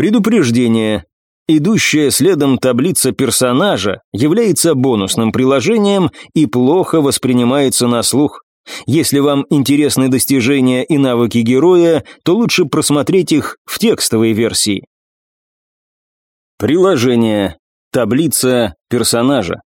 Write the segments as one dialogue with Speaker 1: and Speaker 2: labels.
Speaker 1: Предупреждение. Идущая следом таблица персонажа является бонусным приложением и плохо воспринимается на слух. Если вам интересны достижения и навыки героя, то лучше просмотреть их в текстовой версии. Приложение. Таблица персонажа.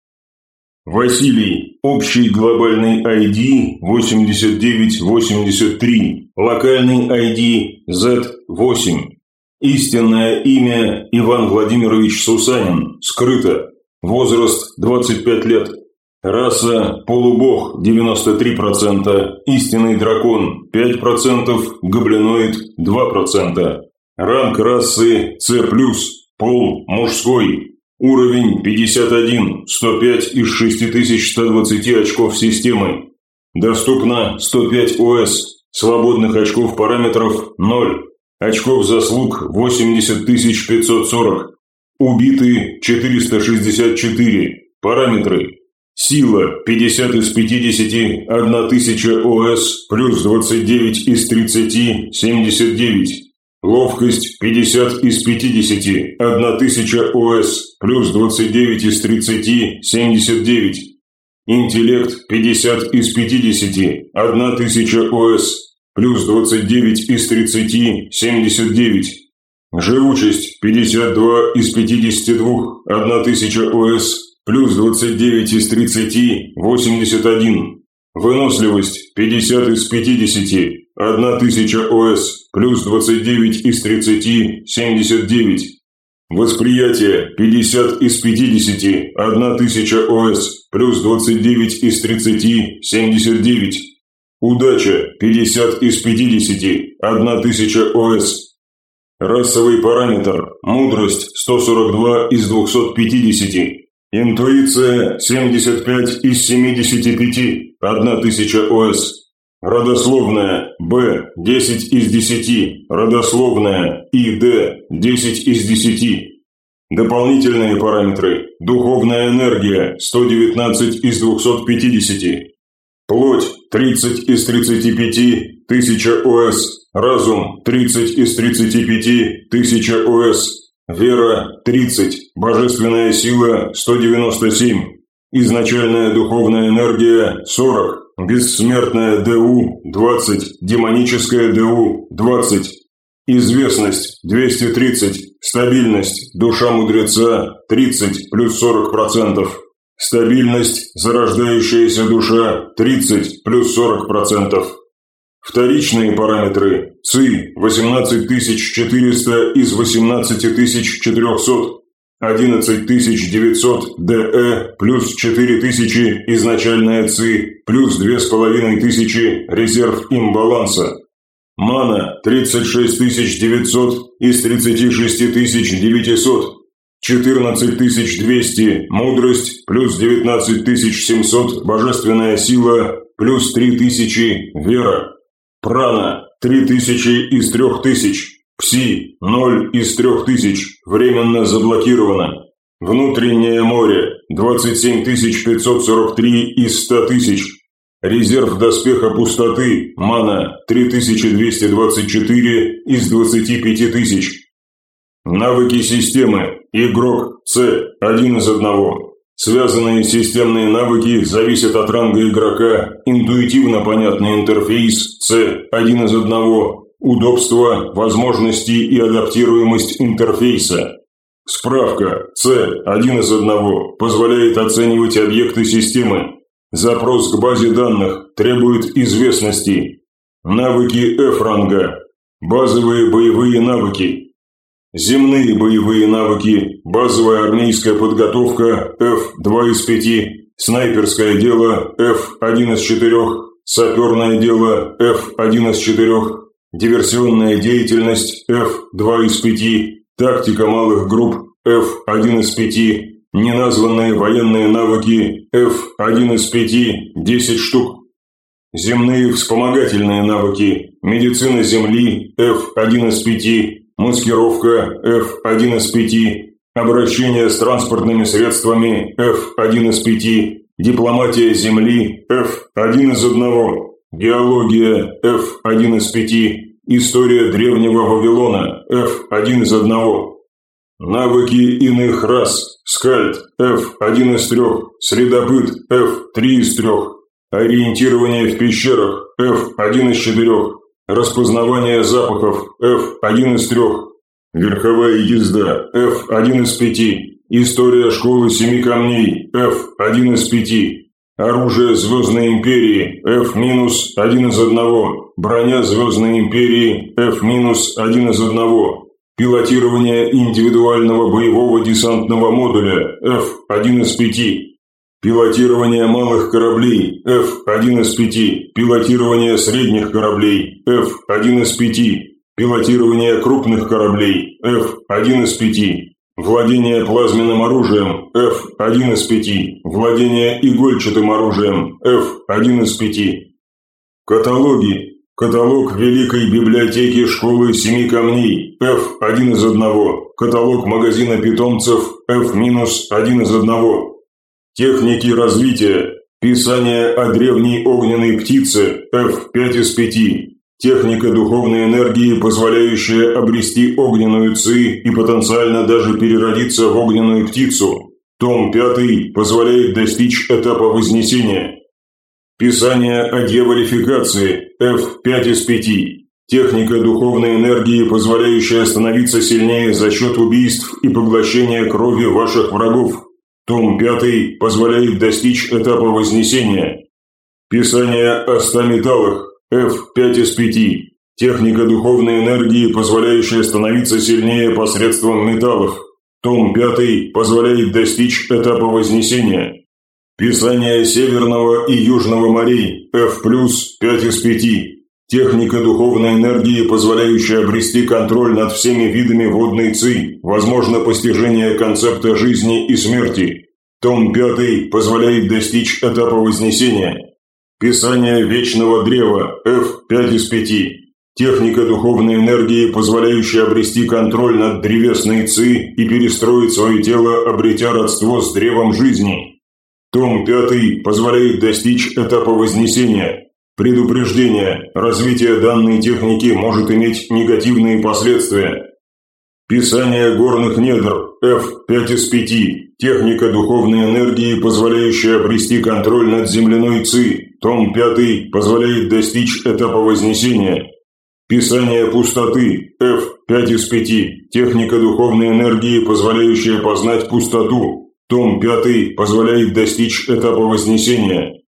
Speaker 2: Василий. Общий глобальный ID 8983. Локальный ID Z8. Истинное имя Иван Владимирович Сусанин. Скрыто. Возраст 25 лет. Раса полубог 93%, истинный дракон 5%, гоблиноид 2%. Ранг расы С+, пол мужской, Уровень 51, 105 из 6120 очков системы. Доступно 105 ОС, свободных очков параметров 0, очков заслуг 80 540, убиты 464, параметры. Сила 50 из 50, 1000 ОС, плюс 29 из 30, 79. Ловкость 50 из 50, 1000 ОС, плюс 29 из 30, 79. Интеллект 50 из 50, 1000 ОС, плюс 29 из 30, 79. Живучесть 52 из 52, 1000 ОС, плюс 29 из 30, 81. Выносливость 50 из 50, 1000 ОС, плюс 29 из 30, 79. Восприятие 50 из 50, 1000 ОС, плюс 29 из 30, 79. Удача 50 из 50, 1000 ОС. Расовый параметр, мудрость 142 из 250. Интуиция 75 из 75, 1000 ОС. Родословная Б 10 из 10, родословная ИД 10 из 10. Дополнительные параметры. Духовная энергия 119 из 250. Плоть 30 из 35, 1000 ОС. Разум 30 из 35, 1000 ОС. Вера 30, божественная сила 197. Изначальная духовная энергия 40, Бессмертная ДУ – 20, демоническая ДУ – 20, известность – 230, стабильность, душа мудреца – 30 плюс 40%, стабильность, зарождающаяся душа – 30 плюс 40%. Вторичные параметры – ЦИ – 18400 из 18400, 11900 ДЭ плюс 4000 изначальная ЦИ плюс 2500 резерв имбаланса. Мана 36900 из 36900. 14200 мудрость плюс 19700 божественная сила плюс 3000 вера. Прана 3000 из 3000. Пси, 0 из 3000, временно заблокировано. Внутреннее море, 27 543 из 100 тысяч. Резерв доспеха пустоты, мана, 3224 из 25 тысяч. Навыки системы, игрок, С, один из одного. Связанные системные навыки зависят от ранга игрока, интуитивно понятный интерфейс, С, один из одного, Удобство, возможности и адаптируемость интерфейса. Справка C один из одного позволяет оценивать объекты системы. Запрос к базе данных требует известности. Навыки F-ранга. Базовые боевые навыки. Земные боевые навыки. Базовая армейская подготовка F2 из 5. Снайперское дело F1 из 4. Саперное дело F1 из 4 диверсионная деятельность F2 из 5, тактика малых групп F1 из 5, неназванные военные навыки F1 из 5, 10 штук. Земные вспомогательные навыки, медицина Земли F1 из 5, маскировка F1 из 5, обращение с транспортными средствами F1 из 5, дипломатия Земли F1 из 1, Геология F1 из 5, История древнего Вавилона, F, один из одного. Навыки иных рас, скальд, F, один из трех, средопыт, F, три из трех. Ориентирование в пещерах, F, один из четырех. Распознавание запахов, F, один из трех. Верховая езда, F, один из пяти. История школы семи камней, F, один из пяти. Оружие Звездной Империи, F-1 из одного. Броня Звездной Империи, F-1 из одного. Пилотирование индивидуального боевого десантного модуля, F-1 из пяти. Пилотирование малых кораблей, F-1 из пяти. Пилотирование средних кораблей, F-1 из пяти. Пилотирование крупных кораблей, F-1 из пяти. Владение плазменным оружием – F1 из 5. Владение игольчатым оружием – F1 из 5. Каталоги. Каталог Великой библиотеки школы Семи Камней – F1 из 1. Каталог магазина питомцев – F-1 из 1. Техники развития. Писание о древней огненной птице – F5 из 5. Техника духовной энергии, позволяющая обрести огненную ци и потенциально даже переродиться в огненную птицу. Том 5 позволяет достичь этапа вознесения. Писание о девалификации F5 из 5. Техника духовной энергии, позволяющая становиться сильнее за счет убийств и поглощения крови ваших врагов. Том 5 позволяет достичь этапа вознесения. Писание о ста металлах F5 из 5. Техника духовной энергии, позволяющая становиться сильнее посредством металлов. Том 5 позволяет достичь этапа вознесения. Писание Северного и Южного морей. F+, 5 из 5. Техника духовной энергии, позволяющая обрести контроль над всеми видами водной ци, возможно постижение концепта жизни и смерти. Том 5 позволяет достичь этапа вознесения. Писание Вечного Древа, F5 из 5. Техника духовной энергии, позволяющая обрести контроль над древесной ци и перестроить свое тело, обретя родство с древом жизни. Том 5 позволяет достичь этапа вознесения. Предупреждение. Развитие данной техники может иметь негативные последствия. Писание горных недр, F5 из 5. Техника духовной энергии, позволяющая обрести контроль над земляной ци, том 5 позволяет достичь этапа вознесения. Писание пустоты, F5 из 5. Техника духовной энергии, позволяющая познать пустоту. Том 5 позволяет достичь этапа вознесения.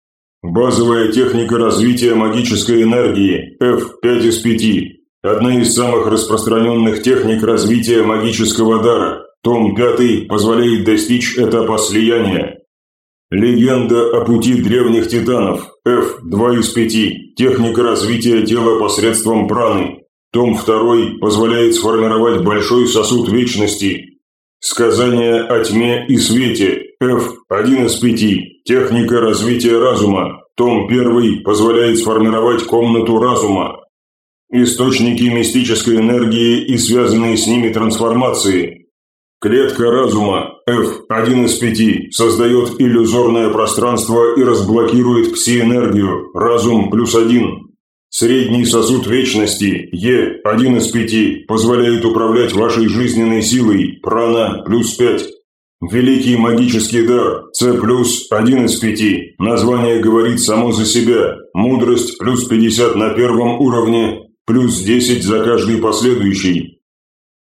Speaker 2: Базовая техника развития магической энергии, F5 из 5. Одна из самых распространенных техник развития магического дара. Том 5 позволяет достичь этапа слияния. Легенда о пути древних титанов. F2 из 5. Техника развития тела посредством праны. Том 2 позволяет сформировать большой сосуд вечности. Сказание о тьме и свете. F1 из 5. Техника развития разума. Том 1 позволяет сформировать комнату разума. Источники мистической энергии и связанные с ними трансформации. Клетка разума F1 из 5 создает иллюзорное пространство и разблокирует пси-энергию разум плюс 1. Средний сосуд вечности Е1 из 5 позволяет управлять вашей жизненной силой прана плюс 5. Великий магический дар С плюс 1 из 5. Название говорит само за себя. Мудрость плюс 50 на первом уровне, плюс 10 за каждый последующий.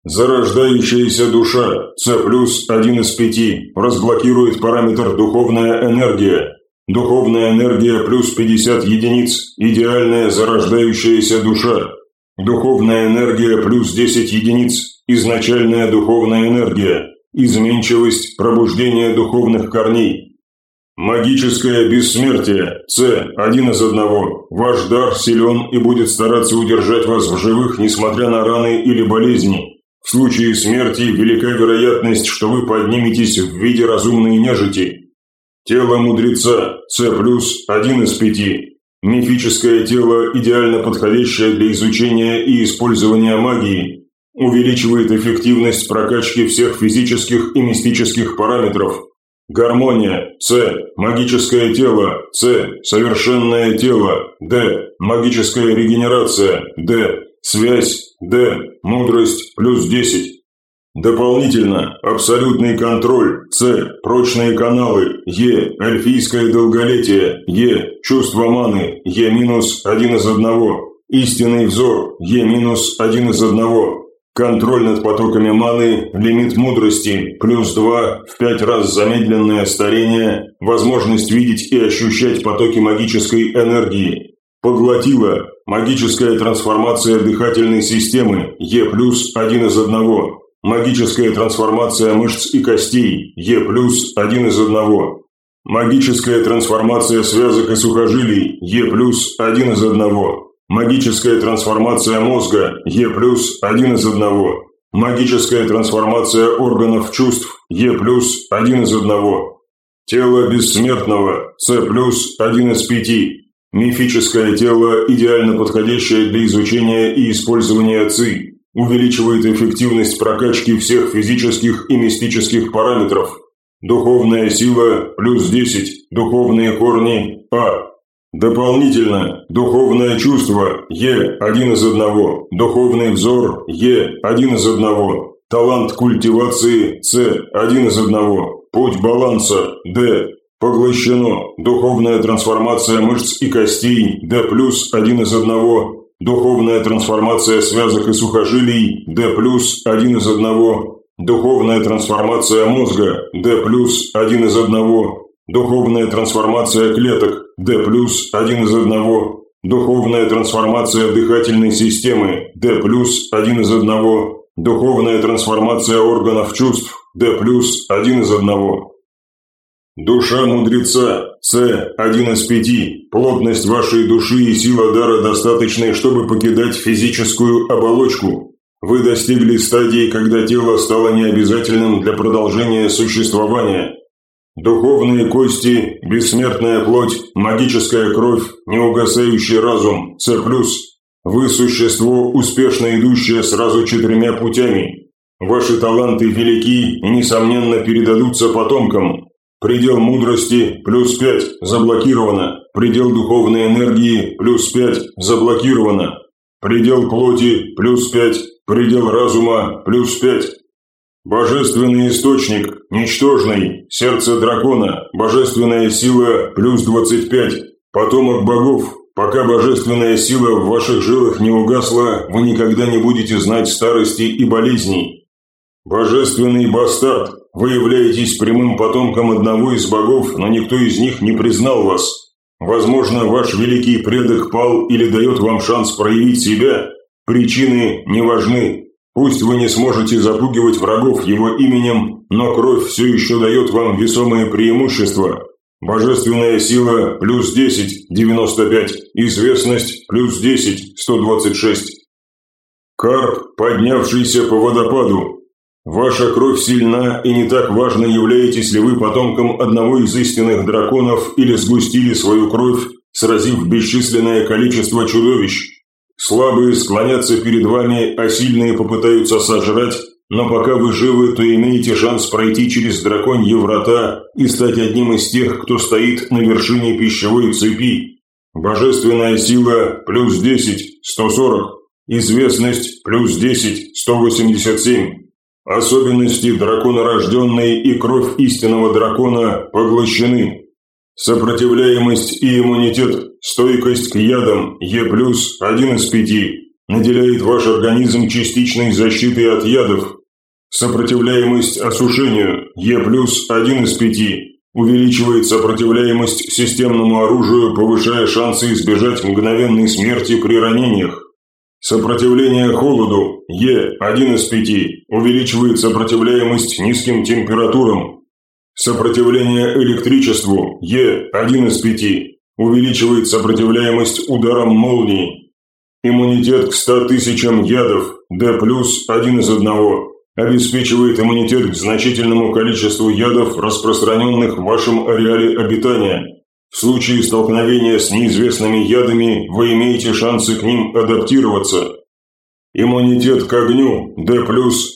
Speaker 2: Зарождающаяся душа С плюс 1 из 5 разблокирует параметр духовная энергия. Духовная энергия плюс 50 единиц, идеальная зарождающаяся душа. Духовная энергия плюс 10 единиц, изначальная духовная энергия. Изменчивость, пробуждение духовных корней. Магическое бессмертие С один из одного. Ваш дар силен и будет стараться удержать вас в живых, несмотря на раны или болезни. В случае смерти велика вероятность, что вы подниметесь в виде разумной нежити. Тело мудреца С плюс один из пяти. Мифическое тело, идеально подходящее для изучения и использования магии, увеличивает эффективность прокачки всех физических и мистических параметров. Гармония С. Магическое тело С. Совершенное тело Д. Магическая регенерация Д. связь Д, мудрость плюс 10. Дополнительно абсолютный контроль С, прочные каналы Е, эльфийское долголетие Е, чувство маны Е минус один из одного, истинный взор Е минус один из одного, контроль над потоками маны, лимит мудрости плюс 2, в 5 раз замедленное старение, возможность видеть и ощущать потоки магической энергии. Поглотила магическая трансформация дыхательной системы Е плюс один из одного. Магическая трансформация мышц и костей Е плюс один из одного. Магическая трансформация связок и сухожилий Е плюс один из одного. Магическая трансформация мозга Е плюс один из одного. Магическая трансформация органов чувств Е плюс один из одного. Тело бессмертного С плюс один из пяти. Мифическое тело, идеально подходящее для изучения и использования ЦИ. Увеличивает эффективность прокачки всех физических и мистических параметров. Духовная сила плюс 10, духовные корни А. Дополнительно, духовное чувство Е один из одного, духовный взор Е один из одного, талант культивации С один из одного, путь баланса Д. Поглощено, духовная трансформация мышц и костей Д плюс один из одного, Духовная трансформация связок и сухожилий D+, один из одного. Духовная трансформация мозга D+, один из одного. Духовная трансформация клеток D+, один из одного. Духовная трансформация дыхательной системы D+, один из одного. Духовная трансформация органов чувств D+, один из одного. Душа мудреца С, один из пяти. Плотность вашей души и сила дара достаточны, чтобы покидать физическую оболочку. Вы достигли стадии, когда тело стало необязательным для продолжения существования. Духовные кости, бессмертная плоть, магическая кровь, неугасающий разум С+. Вы существо, успешно идущее сразу четырьмя путями. Ваши таланты велики и, несомненно, передадутся потомкам, Предел мудрости – плюс 5, заблокировано. Предел духовной энергии – плюс 5, заблокировано. Предел плоти – плюс 5, предел разума – плюс 5. Божественный источник – ничтожный, сердце дракона, божественная сила – плюс 25. Потомок богов – пока божественная сила в ваших жилах не угасла, вы никогда не будете знать старости и болезней. Божественный бастард вы являетесь прямым потомком одного из богов, но никто из них не признал вас. Возможно, ваш великий предок пал или дает вам шанс проявить себя. Причины не важны. Пусть вы не сможете запугивать врагов его именем, но кровь все еще дает вам весомые преимущества. Божественная сила плюс 10, 95, известность плюс 10, 126. Карп, поднявшийся по водопаду, Ваша кровь сильна, и не так важно, являетесь ли вы потомком одного из истинных драконов или сгустили свою кровь, сразив бесчисленное количество чудовищ. Слабые склонятся перед вами, а сильные попытаются сожрать, но пока вы живы, то имеете шанс пройти через драконьи врата и стать одним из тех, кто стоит на вершине пищевой цепи. Божественная сила плюс 10, 140. Известность плюс 10, 187. Особенности драконорожденной и кровь истинного дракона поглощены. Сопротивляемость и иммунитет, стойкость к ядам Е+, один из пяти, наделяет ваш организм частичной защитой от ядов. Сопротивляемость осушению Е+, один из пяти, увеличивает сопротивляемость системному оружию, повышая шансы избежать мгновенной смерти при ранениях. Сопротивление холоду Е один из пяти увеличивает сопротивляемость низким температурам. Сопротивление электричеству Е один из пяти увеличивает сопротивляемость ударам молнии. Иммунитет к 100 тысячам ядов Д плюс один из одного обеспечивает иммунитет к значительному количеству ядов, распространенных в вашем ареале обитания. В случае столкновения с неизвестными ядами вы имеете шансы к ним адаптироваться. Иммунитет к огню D+,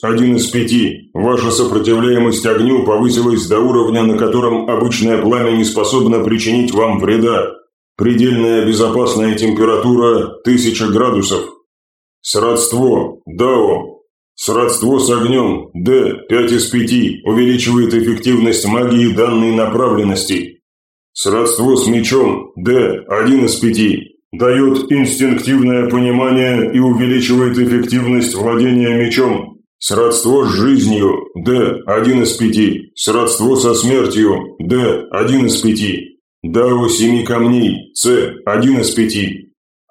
Speaker 2: один из пяти. Ваша сопротивляемость огню повысилась до уровня, на котором обычное пламя не способно причинить вам вреда. Предельная безопасная температура 1000 градусов. Сродство. Дао. Сродство с огнем. Д. 5 из 5. Увеличивает эффективность магии данной направленности. Сродство с мечом. Д. 1 из 5. Дает инстинктивное понимание и увеличивает эффективность владения мечом. Сродство с жизнью. Д. 1 из 5. Сродство со смертью. Д. 1 из 5. Дао семи камней. С. 1 из 5.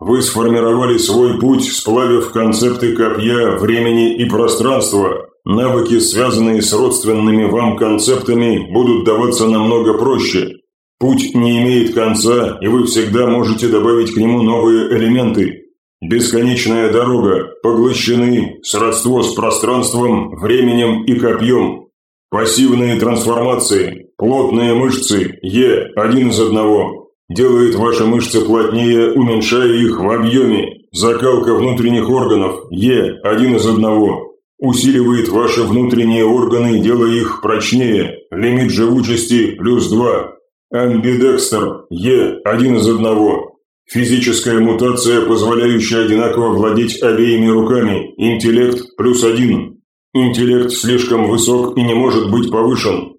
Speaker 2: Вы сформировали свой путь, сплавив концепты копья, времени и пространства. Навыки, связанные с родственными вам концептами, будут даваться намного проще. Путь не имеет конца, и вы всегда можете добавить к нему новые элементы. Бесконечная дорога, поглощены, сродство с пространством, временем и копьем. Пассивные трансформации, плотные мышцы, Е, один из одного, Делает ваши мышцы плотнее, уменьшая их в объеме. Закалка внутренних органов Е один из одного. Усиливает ваши внутренние органы, делая их прочнее. Лимит живучести плюс 2. Амбидекстер Е один из одного. Физическая мутация, позволяющая одинаково владеть обеими руками. Интеллект плюс 1. Интеллект слишком высок и не может быть повышен.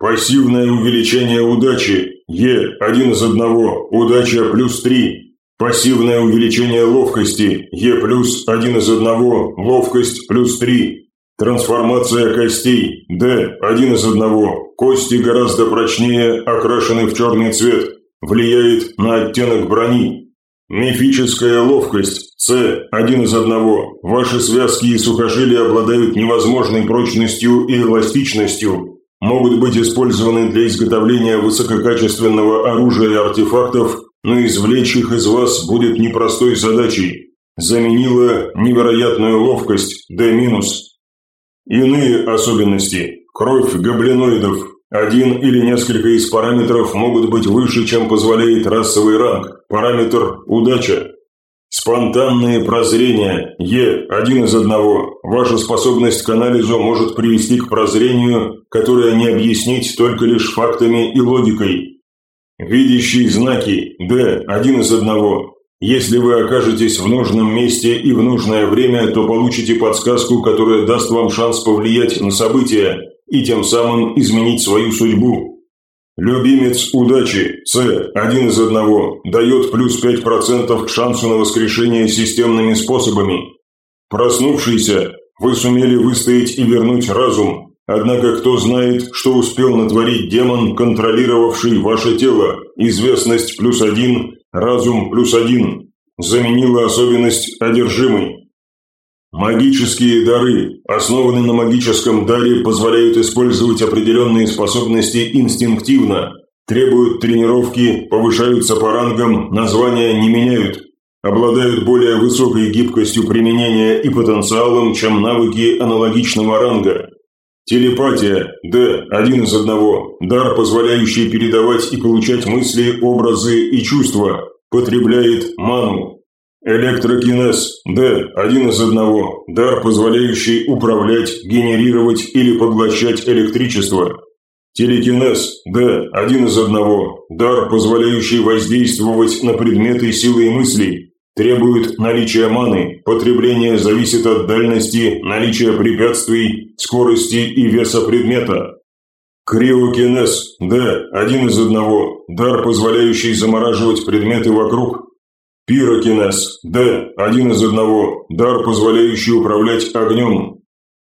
Speaker 2: Пассивное увеличение удачи Е один из одного, удача плюс три. Пассивное увеличение ловкости, Е плюс один из одного, ловкость плюс три. Трансформация костей, Д. Один из одного, кости гораздо прочнее, окрашены в черный цвет, влияет на оттенок брони. Мифическая ловкость, С. Один из одного, ваши связки и сухожилия обладают невозможной прочностью и эластичностью, могут быть использованы для изготовления высококачественного оружия и артефактов, но извлечь их из вас будет непростой задачей. Заменила невероятную ловкость. D-. Иные особенности. Кровь гоблиноидов. Один или несколько из параметров могут быть выше, чем позволяет расовый ранг. Параметр «удача». Спонтанные прозрения. Е. Один из одного. Ваша способность к анализу может привести к прозрению, которое не объяснить только лишь фактами и логикой. Видящие знаки. Д. Один из одного. Если вы окажетесь в нужном месте и в нужное время, то получите подсказку, которая даст вам шанс повлиять на события и тем самым изменить свою судьбу. Любимец удачи, С, один из одного, дает плюс 5% к шансу на воскрешение системными способами. Проснувшийся, вы сумели выстоять и вернуть разум. Однако кто знает, что успел натворить демон, контролировавший ваше тело. Известность плюс один, разум плюс один. Заменила особенность одержимый. Магические дары, основанные на магическом даре, позволяют использовать определенные способности инстинктивно, требуют тренировки, повышаются по рангам, названия не меняют, обладают более высокой гибкостью применения и потенциалом, чем навыки аналогичного ранга. Телепатия – Д, один из одного, дар, позволяющий передавать и получать мысли, образы и чувства, потребляет ману. Электрокинез – Д, один из одного, дар, позволяющий управлять, генерировать или поглощать электричество. Телекинез – Д, один из одного, дар, позволяющий воздействовать на предметы силы мыслей. Требует наличия маны, потребление зависит от дальности, наличия препятствий, скорости и веса предмета. Криокинез – Д, один из одного, дар, позволяющий замораживать предметы вокруг, Пирокинез. Д. Один из одного. Дар, позволяющий управлять огнем.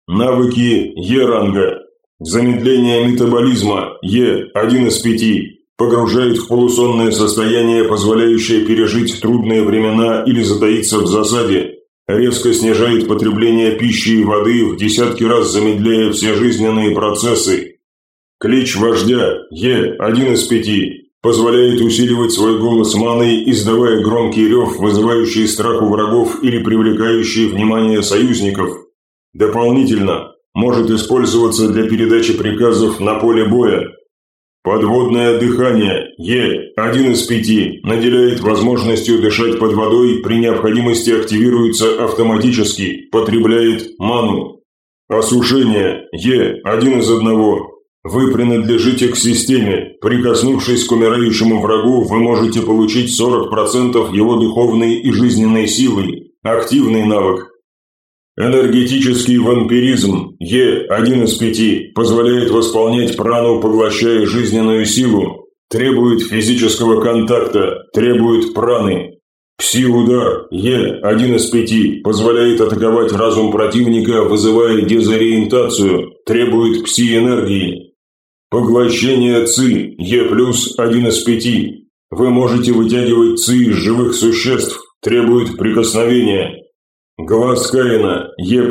Speaker 2: Навыки Е-ранга. Замедление метаболизма. Е. Один из пяти. Погружает в полусонное состояние, позволяющее пережить трудные времена или затаиться в засаде. Резко снижает потребление пищи и воды, в десятки раз замедляя все жизненные процессы. Клич вождя. Е. Один из пяти позволяет усиливать свой голос маной, издавая громкий рев, вызывающий страх у врагов или привлекающий внимание союзников. Дополнительно может использоваться для передачи приказов на поле боя. Подводное дыхание Е, один из пяти, наделяет возможностью дышать под водой, при необходимости активируется автоматически, потребляет ману. Осушение Е, один из одного, вы принадлежите к системе. Прикоснувшись к умирающему врагу, вы можете получить 40% его духовной и жизненной силы. Активный навык. Энергетический вампиризм Е1 из 5 позволяет восполнять прану, поглощая жизненную силу. Требует физического контакта, требует праны. Пси-удар Е1 из 5 позволяет атаковать разум противника, вызывая дезориентацию, требует пси-энергии. Поглощение ЦИ Е плюс 1 из 5. Вы можете вытягивать ЦИ из живых существ, требует прикосновения. Глаз Каина Е+,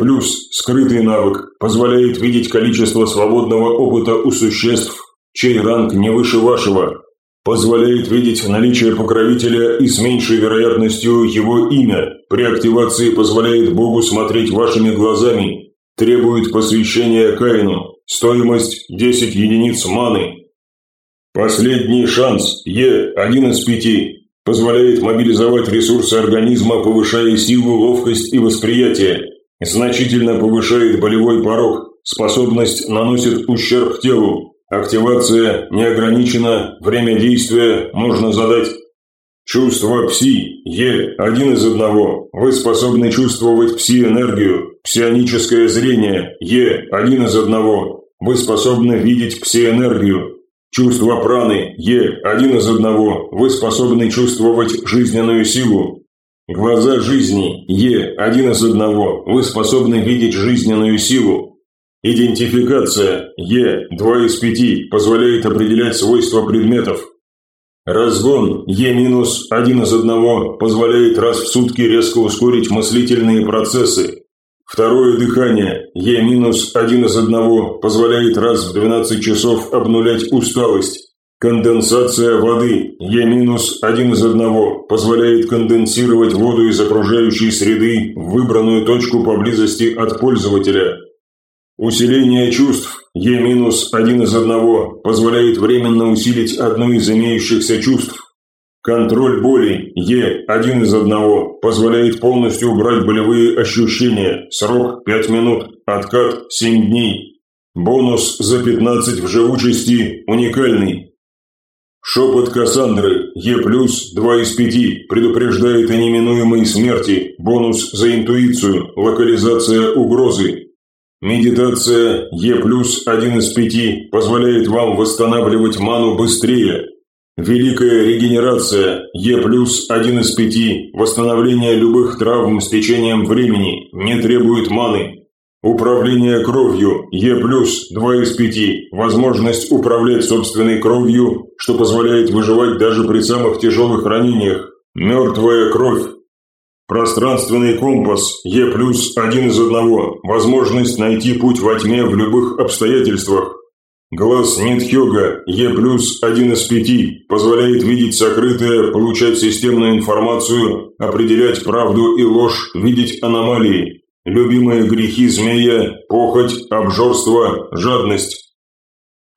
Speaker 2: скрытый навык, позволяет видеть количество свободного опыта у существ, чей ранг не выше вашего. Позволяет видеть наличие покровителя и с меньшей вероятностью его имя. При активации позволяет Богу смотреть вашими глазами. Требует посвящения Каину. Стоимость 10 единиц маны. Последний шанс Е, один из пяти. Позволяет мобилизовать ресурсы организма, повышая силу, ловкость и восприятие. Значительно повышает болевой порог. Способность наносит ущерб телу. Активация не ограничена. Время действия можно задать. Чувство пси. Е. Один из одного. Вы способны чувствовать пси-энергию. Псионическое зрение. Е. Один из одного. Вы способны видеть пси-энергию. Чувство праны Е один из одного. Вы способны чувствовать жизненную силу. Глаза жизни Е один из одного. Вы способны видеть жизненную силу. Идентификация Е два из пяти позволяет определять свойства предметов. Разгон Е минус один из одного позволяет раз в сутки резко ускорить мыслительные процессы. Второе дыхание Е минус один из одного позволяет раз в 12 часов обнулять усталость. Конденсация воды Е минус один из одного позволяет конденсировать воду из окружающей среды в выбранную точку поблизости от пользователя. Усиление чувств Е минус один из одного позволяет временно усилить одно из имеющихся чувств. Контроль боли Е один из одного позволяет полностью убрать болевые ощущения. Срок 5 минут. Откат 7 дней. Бонус за 15 в живучести уникальный. Шепот Кассандры Е+, 2 из 5, предупреждает о неминуемой смерти, бонус за интуицию, локализация угрозы. Медитация Е+, 1 из 5, позволяет вам восстанавливать ману быстрее, Великая регенерация, Е плюс один из пяти, восстановление любых травм с течением времени, не требует маны. Управление кровью, Е плюс два из пяти, возможность управлять собственной кровью, что позволяет выживать даже при самых тяжелых ранениях. Мертвая кровь. Пространственный компас, Е плюс один из одного, возможность найти путь во тьме в любых обстоятельствах. Глаз Нитхёга Е+, один из пяти, позволяет видеть сокрытое, получать системную информацию, определять правду и ложь, видеть аномалии. Любимые грехи змея, похоть, обжорство, жадность.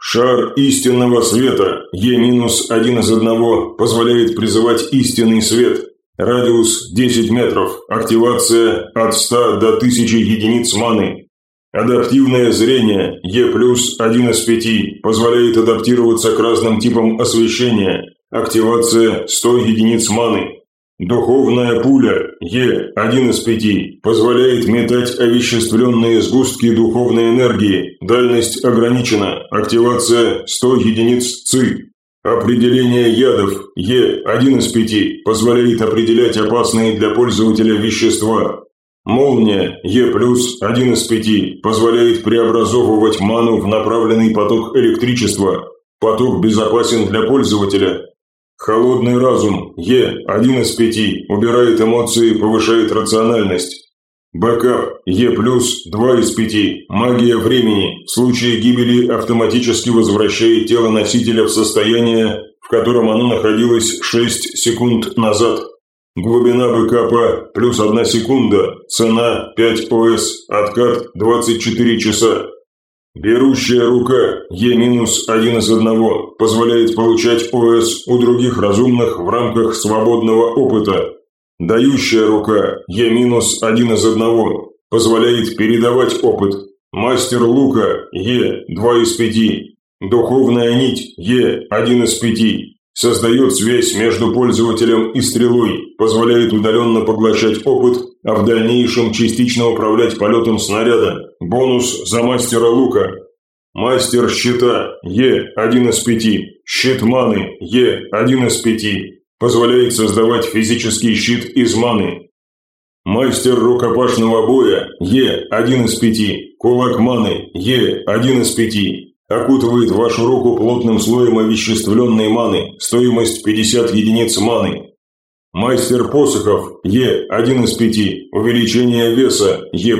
Speaker 2: Шар истинного света Е- один из одного позволяет призывать истинный свет. Радиус 10 метров. Активация от 100 до 1000 единиц маны. Адаптивное зрение Е+, один из пяти, позволяет адаптироваться к разным типам освещения. Активация 100 единиц маны. Духовная пуля Е, один из пяти, позволяет метать овеществленные сгустки духовной энергии. Дальность ограничена. Активация 100 единиц ЦИ. Определение ядов Е, один из пяти, позволяет определять опасные для пользователя вещества. Молния Е+, один из пяти, позволяет преобразовывать ману в направленный поток электричества. Поток безопасен для пользователя. Холодный разум Е, один из пяти, убирает эмоции, повышает рациональность. Бэкап Е+, два из пяти, магия времени, в случае гибели автоматически возвращает тело носителя в состояние, в котором оно находилось 6 секунд назад. Глубина бэкапа плюс 1 секунда, цена 5 ОС, откат 24 часа. Берущая рука Е минус один из одного позволяет получать ОС у других разумных в рамках свободного опыта. Дающая рука Е минус один из одного позволяет передавать опыт. Мастер лука Е два из пяти. Духовная нить Е один из пяти Создает связь между пользователем и стрелой, позволяет удаленно поглощать опыт, а в дальнейшем частично управлять полетом снаряда. Бонус за мастера лука. Мастер щита Е, один из пяти. Щит маны Е, один из пяти. Позволяет создавать физический щит из маны. Мастер рукопашного боя Е, один из пяти. Кулак маны Е, один из пяти. Окутывает вашу руку плотным слоем овеществленной маны, стоимость 50 единиц маны. Мастер посохов Е, один из пяти. Увеличение веса Е+,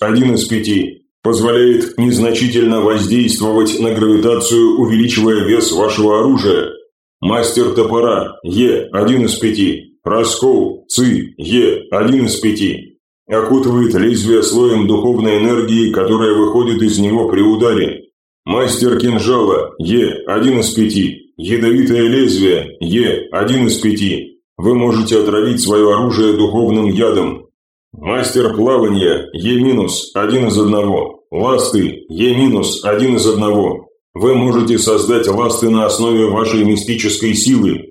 Speaker 2: один из пяти. Позволяет незначительно воздействовать на гравитацию, увеличивая вес вашего оружия. Мастер топора Е, один из пяти. Раскол Ци Е, один из пяти. Окутывает лезвие слоем духовной энергии, которая выходит из него при ударе. Мастер кинжала Е, один из пяти. Ядовитое лезвие Е, один из пяти. Вы можете отравить свое оружие духовным ядом. Мастер плавания Е-, один из одного. Ласты Е-, один из одного. Вы можете создать ласты на основе вашей мистической силы.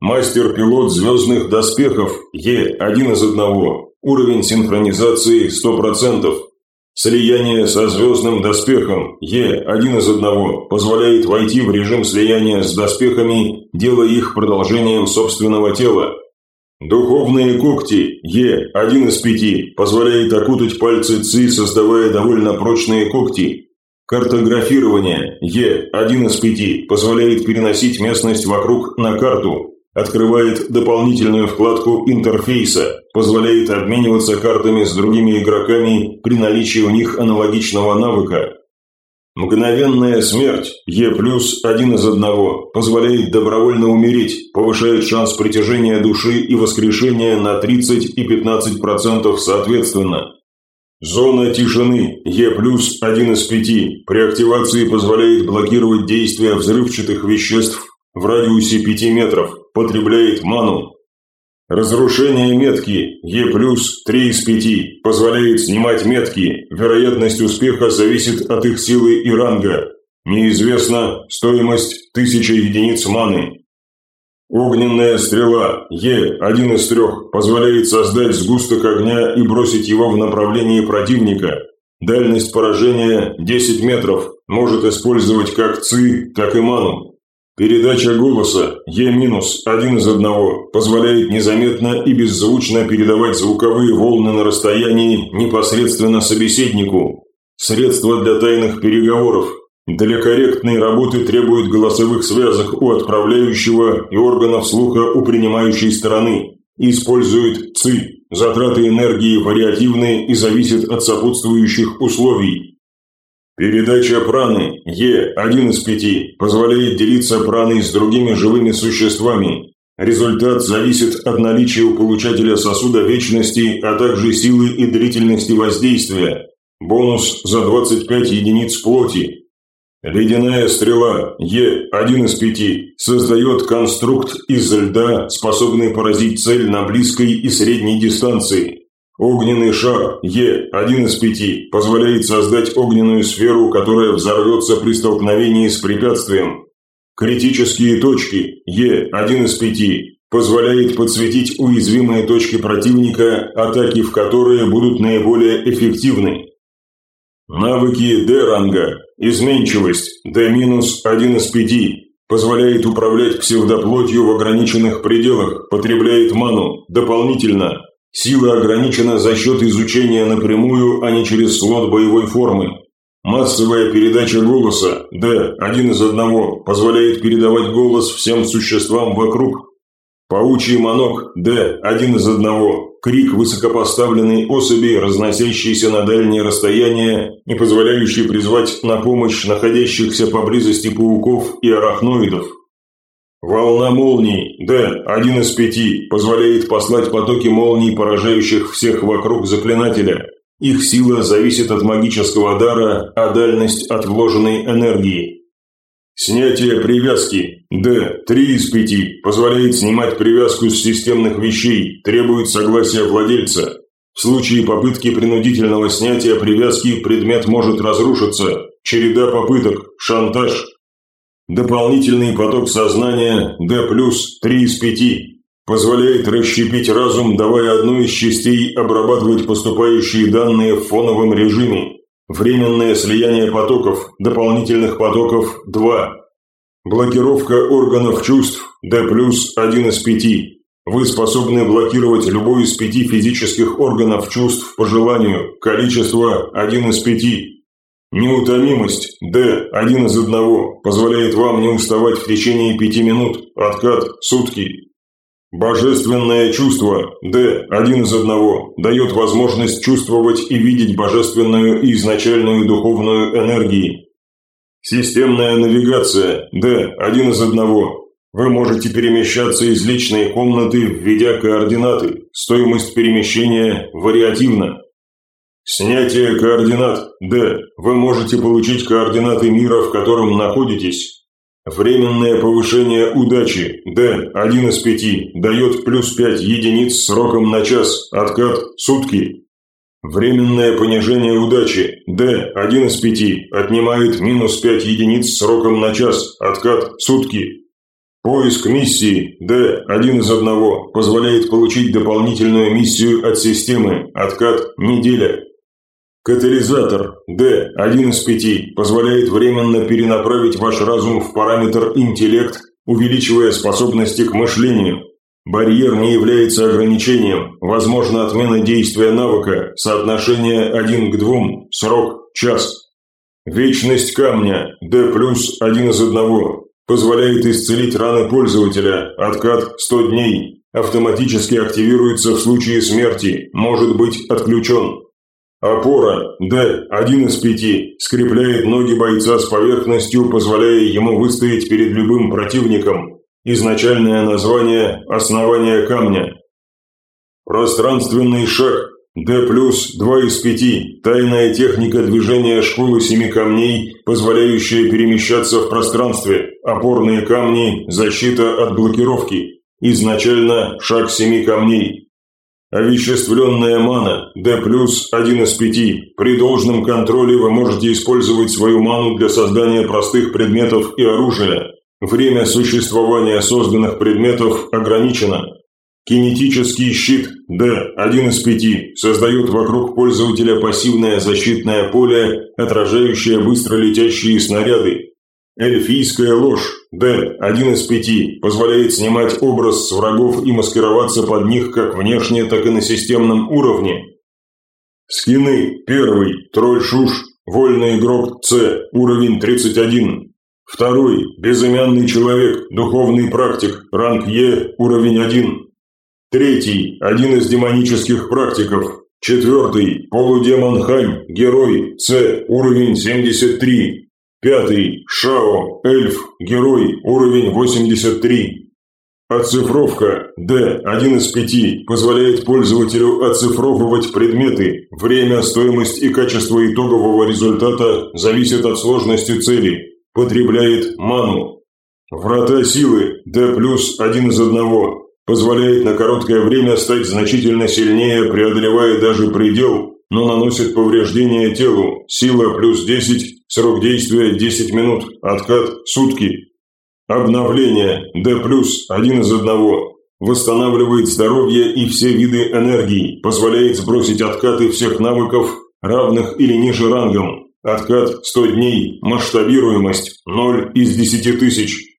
Speaker 2: Мастер-пилот звездных доспехов Е, один из одного. Уровень синхронизации 100%. Слияние со звездным доспехом Е один из одного позволяет войти в режим слияния с доспехами, делая их продолжением собственного тела. Духовные когти Е один из пяти позволяет окутать пальцы ЦИ, создавая довольно прочные когти. Картографирование Е один из пяти позволяет переносить местность вокруг на карту, Открывает дополнительную вкладку интерфейса, позволяет обмениваться картами с другими игроками при наличии у них аналогичного навыка. Мгновенная смерть Е+, один из одного, позволяет добровольно умереть, повышает шанс притяжения души и воскрешения на 30 и 15% соответственно. Зона тишины Е+, один из пяти, при активации позволяет блокировать действия взрывчатых веществ в радиусе 5 метров, потребляет ману. Разрушение метки Е+, 3 из 5, позволяет снимать метки, вероятность успеха зависит от их силы и ранга. Неизвестна стоимость 1000 единиц маны. Огненная стрела Е, один из трех, позволяет создать сгусток огня и бросить его в направлении противника. Дальность поражения 10 метров, может использовать как ЦИ, так и ману. Передача голоса Е-1 из одного позволяет незаметно и беззвучно передавать звуковые волны на расстоянии непосредственно собеседнику. Средство для тайных переговоров. Для корректной работы требует голосовых связок у отправляющего и органов слуха у принимающей стороны. Использует ЦИ. Затраты энергии вариативны и зависят от сопутствующих условий. Передача праны Е, один из пяти, позволяет делиться праной с другими живыми существами. Результат зависит от наличия у получателя сосуда вечности, а также силы и длительности воздействия. Бонус за 25 единиц плоти. Ледяная стрела Е, один из пяти, создает конструкт из льда, способный поразить цель на близкой и средней дистанции. Огненный шар Е, один из пяти, позволяет создать огненную сферу, которая взорвется при столкновении с препятствием. Критические точки Е, один из пяти, позволяет подсветить уязвимые точки противника, атаки в которые будут наиболее эффективны. Навыки Д-ранга. Изменчивость D- один из пяти. Позволяет управлять псевдоплотью в ограниченных пределах, потребляет ману, дополнительно Сила ограничена за счет изучения напрямую, а не через слот боевой формы. Массовая передача голоса, Д, один из одного, позволяет передавать голос всем существам вокруг. Паучий манок, Д, один из одного, крик высокопоставленной особи, разносящийся на дальние расстояния и позволяющий призвать на помощь находящихся поблизости пауков и арахноидов. Волна молний, Д, один из пяти, позволяет послать потоки молний, поражающих всех вокруг заклинателя. Их сила зависит от магического дара, а дальность от вложенной энергии. Снятие привязки, Д, три из пяти, позволяет снимать привязку с системных вещей, требует согласия владельца. В случае попытки принудительного снятия привязки предмет может разрушиться. Череда попыток, шантаж, Дополнительный поток сознания D+, 3 из 5. Позволяет расщепить разум, давая одну из частей обрабатывать поступающие данные в фоновом режиме. Временное слияние потоков, дополнительных потоков 2. Блокировка органов чувств D+, 1 из 5. Вы способны блокировать любой из пяти физических органов чувств по желанию, количество 1 из 5. Неутомимость D, 1 из 1, позволяет вам не уставать в течение 5 минут, откат – сутки. Божественное чувство D, 1 из 1, дает возможность чувствовать и видеть божественную и изначальную духовную энергии. Системная навигация D, 1 из 1, вы можете перемещаться из личной комнаты, введя координаты. Стоимость перемещения вариативна. Снятие координат. Д. Вы можете получить координаты мира, в котором находитесь. Временное повышение удачи. Д. 1 из 5. Дает плюс 5 единиц сроком на час. Откат сутки. Временное понижение удачи. Д. 1 из 5. Отнимает минус 5 единиц сроком на час. Откат сутки. Поиск миссии D1 из 1 позволяет получить дополнительную миссию от системы. Откат неделя. Катализатор D1 из 5 позволяет временно перенаправить ваш разум в параметр интеллект, увеличивая способности к мышлению. Барьер не является ограничением, возможно отмена действия навыка, соотношение 1 к 2, срок – час. Вечность камня D+, 1 из 1 Позволяет исцелить раны пользователя. Откат 100 дней. Автоматически активируется в случае смерти. Может быть отключен. Опора D, один из пяти, скрепляет ноги бойца с поверхностью, позволяя ему выстоять перед любым противником. Изначальное название – основание камня. Пространственный шаг Д+, 2 из 5. Тайная техника движения школы семи камней, позволяющая перемещаться в пространстве. Опорные камни, защита от блокировки. Изначально шаг семи камней. Овеществленная мана D+, 1 из 5. При должном контроле вы можете использовать свою ману для создания простых предметов и оружия. Время существования созданных предметов ограничено. Кинетический щит D, один из пяти, создает вокруг пользователя пассивное защитное поле, отражающее быстро летящие снаряды. Эльфийская ложь D, один из пяти, позволяет снимать образ с врагов и маскироваться под них как внешне, так и на системном уровне. Скины. Первый. Тролль Шуш. Вольный игрок С. Уровень 31. Второй. Безымянный человек. Духовный практик. Ранг Е. Уровень 1. Третий – один из демонических практиков. Четвертый – полудемон Хань, герой, С, уровень 73. Пятый – Шао, эльф, герой, уровень 83. Оцифровка D, один из пяти, позволяет пользователю оцифровывать предметы. Время, стоимость и качество итогового результата зависят от сложности цели. Потребляет ману. Врата силы D+, один из одного, позволяет на короткое время стать значительно сильнее, преодолевая даже предел, но наносит повреждения телу. Сила плюс 10, срок действия 10 минут, откат сутки. Обновление D+, один из одного. Восстанавливает здоровье и все виды энергии, позволяет сбросить откаты всех навыков, равных или ниже рангом. Откат 100 дней, масштабируемость 0 из 10 тысяч.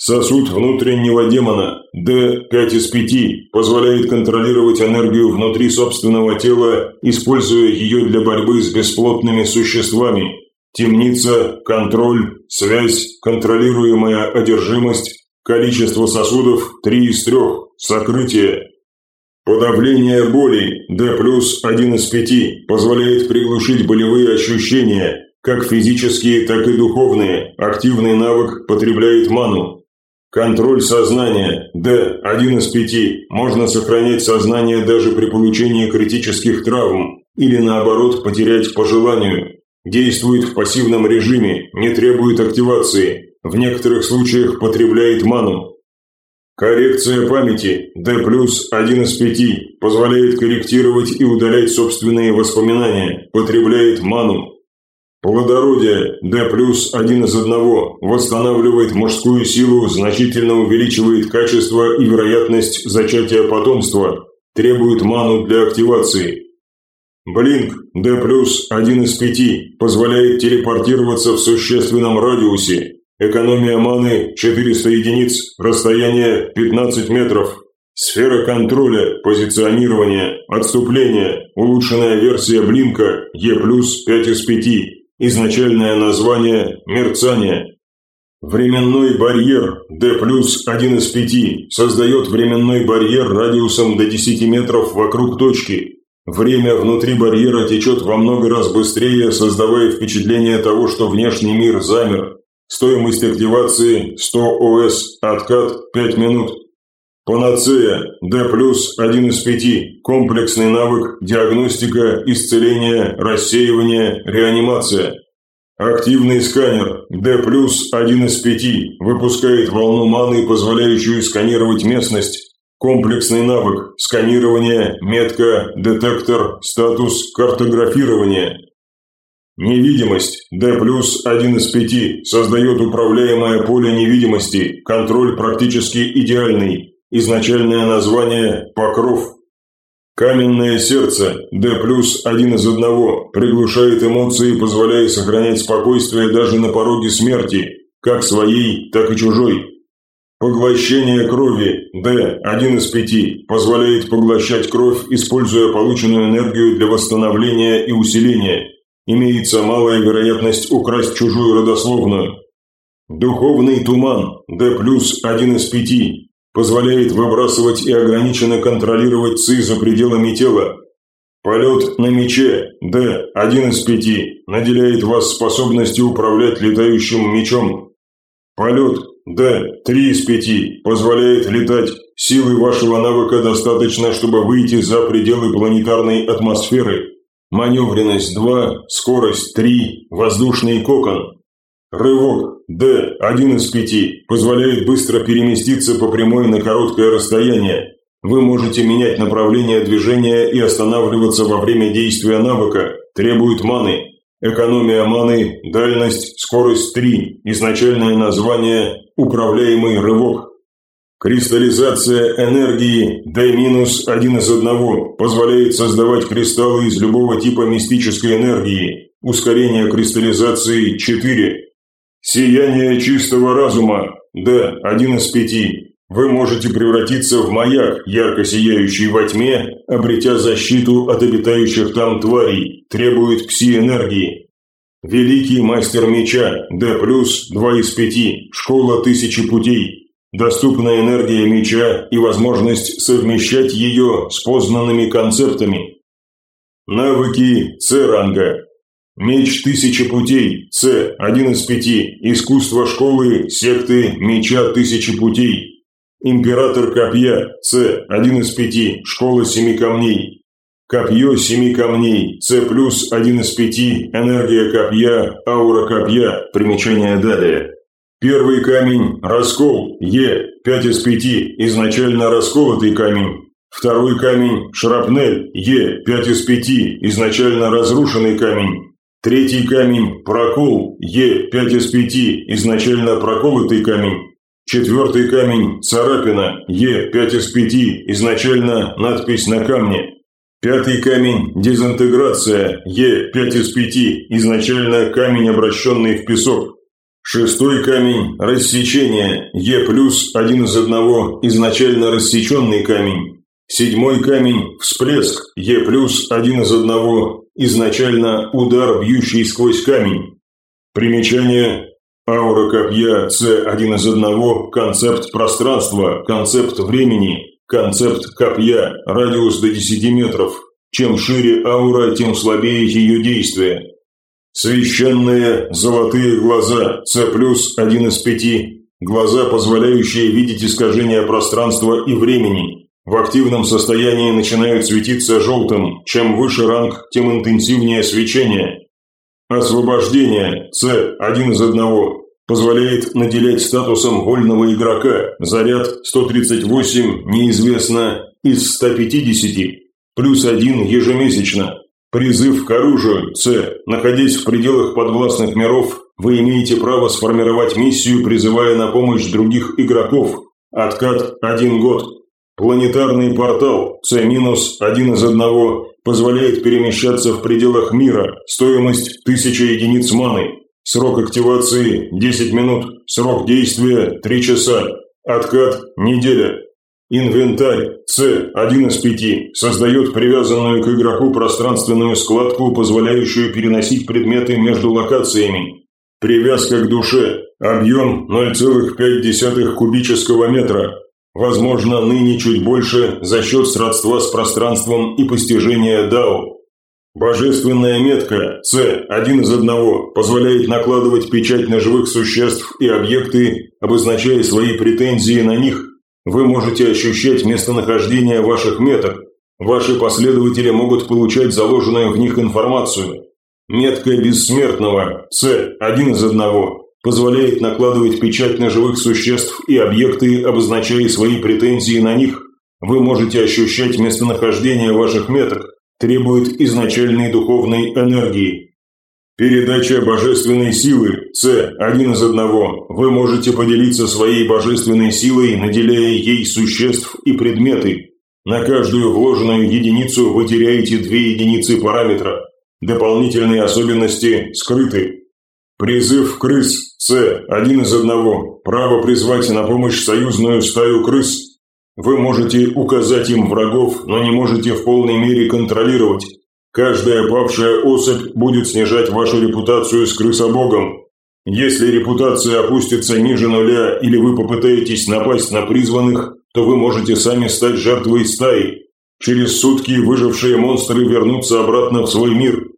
Speaker 2: Сосуд внутреннего демона D5 из 5 позволяет контролировать энергию внутри собственного тела, используя ее для борьбы с бесплотными существами. Темница, контроль, связь, контролируемая одержимость, количество сосудов 3 из 3, сокрытие. Подавление боли D плюс 1 из 5 позволяет приглушить болевые ощущения, как физические, так и духовные. Активный навык потребляет ману. Контроль сознания. Д. Один из пяти. Можно сохранять сознание даже при получении критических травм или наоборот потерять по желанию. Действует в пассивном режиме, не требует активации. В некоторых случаях потребляет ману. Коррекция памяти D+, один из пяти, позволяет корректировать и удалять собственные воспоминания, потребляет ману. Плодородие D плюс один из одного восстанавливает мужскую силу, значительно увеличивает качество и вероятность зачатия потомства, требует ману для активации. Блинк D плюс один из пяти позволяет телепортироваться в существенном радиусе. Экономия маны 400 единиц, расстояние 15 метров. Сфера контроля, позиционирования, отступления, улучшенная версия Блинка Е плюс 5 из 5. Изначальное название – мерцание. Временной барьер D плюс 1 из 5 создает временной барьер радиусом до 10 метров вокруг точки. Время внутри барьера течет во много раз быстрее, создавая впечатление того, что внешний мир замер. Стоимость активации 100 ОС, откат 5 минут. Панацея D плюс 1 из 5. Комплексный навык, диагностика, исцеление, рассеивание, реанимация. Активный сканер D плюс 1 из 5. Выпускает волну маны, позволяющую сканировать местность. Комплексный навык, сканирование, метка, детектор, статус, картографирование. Невидимость D плюс 1 из 5. Создает управляемое поле невидимости. Контроль практически идеальный. Изначальное название «Покров». Каменное сердце, D плюс один из одного, приглушает эмоции, позволяя сохранять спокойствие даже на пороге смерти, как своей, так и чужой. Поглощение крови, D, один из пяти, позволяет поглощать кровь, используя полученную энергию для восстановления и усиления. Имеется малая вероятность украсть чужую родословную. Духовный туман, D плюс один из пяти, позволяет выбрасывать и ограниченно контролировать ЦИ за пределами тела. Полет на мече Д, один из пяти, наделяет вас способностью управлять летающим мечом. Полет Д, три из пяти, позволяет летать. Силы вашего навыка достаточно, чтобы выйти за пределы планетарной атмосферы. Маневренность 2, скорость 3, воздушный кокон. Рывок D, один из пяти, позволяет быстро переместиться по прямой на короткое расстояние. Вы можете менять направление движения и останавливаться во время действия навыка, требует маны. Экономия маны, дальность, скорость 3, изначальное название «Управляемый рывок». Кристаллизация энергии D-1 из одного позволяет создавать кристаллы из любого типа мистической энергии. Ускорение кристаллизации 4, Сияние чистого разума. Да, один из пяти. Вы можете превратиться в маяк, ярко сияющий во тьме, обретя защиту от обитающих там тварей. Требует пси-энергии. Великий мастер меча. Д+, два из пяти. Школа тысячи путей. Доступна энергия меча и возможность совмещать ее с познанными концептами. Навыки С-ранга. Меч тысячи путей, С, один из пяти, искусство школы, секты, меча тысячи путей. Император копья, С, один из пяти, школа семи камней. Копье семи камней, С плюс один из пяти, энергия копья, аура копья, примечание далее. Первый камень – раскол, Е, пять из пяти, изначально расколотый камень. Второй камень – шрапнель, Е, пять из пяти, изначально разрушенный камень. Третий камень – прокол, Е, 5 из 5, изначально проколотый камень. Четвертый камень – царапина, Е, 5 из 5, изначально надпись на камне. Пятый камень – дезинтеграция, Е, 5 из 5, изначально камень, обращенный в песок. Шестой камень – рассечение, Е плюс один из одного, изначально рассеченный камень. Седьмой камень – всплеск, Е плюс один из одного, Изначально удар, бьющий сквозь камень. Примечание. Аура копья С1 из одного, концепт пространства, концепт времени, концепт копья, радиус до 10 метров. Чем шире аура, тем слабее ее действие. Священные золотые глаза С плюс 1 из 5. Глаза, позволяющие видеть искажения пространства и времени. В активном состоянии начинают светиться желтым. Чем выше ранг, тем интенсивнее свечение. Освобождение С один из одного позволяет наделять статусом вольного игрока. Заряд 138 неизвестно из 150 плюс один ежемесячно. Призыв к оружию С. Находясь в пределах подвластных миров, вы имеете право сформировать миссию, призывая на помощь других игроков. Откат – один год. Планетарный портал С- один из одного позволяет перемещаться в пределах мира. Стоимость 1000 единиц маны. Срок активации – 10 минут. Срок действия – 3 часа. Откат – неделя. Инвентарь С, один из пяти, создает привязанную к игроку пространственную складку, позволяющую переносить предметы между локациями. Привязка к душе. Объем 0,5 кубического метра. Возможно, ныне чуть больше за счет сродства с пространством и постижения Дао. Божественная метка С, один из одного, позволяет накладывать печать на живых существ и объекты, обозначая свои претензии на них. Вы можете ощущать местонахождение ваших меток. Ваши последователи могут получать заложенную в них информацию. Метка бессмертного С, один из одного, позволяет накладывать печать на живых существ и объекты, обозначая свои претензии на них. Вы можете ощущать местонахождение ваших меток, требует изначальной духовной энергии. Передача божественной силы С один из одного. Вы можете поделиться своей божественной силой, наделяя ей существ и предметы. На каждую вложенную единицу вы теряете две единицы параметра. Дополнительные особенности скрыты. Призыв крыс С один из одного. Право призвать на помощь союзную стаю крыс вы можете указать им врагов, но не можете в полной мере контролировать. Каждая павшая особь будет снижать вашу репутацию с крысобогом. Если репутация опустится ниже нуля или вы попытаетесь напасть на призванных, то вы можете сами стать жертвой стаи. Через сутки выжившие монстры вернутся обратно в свой мир.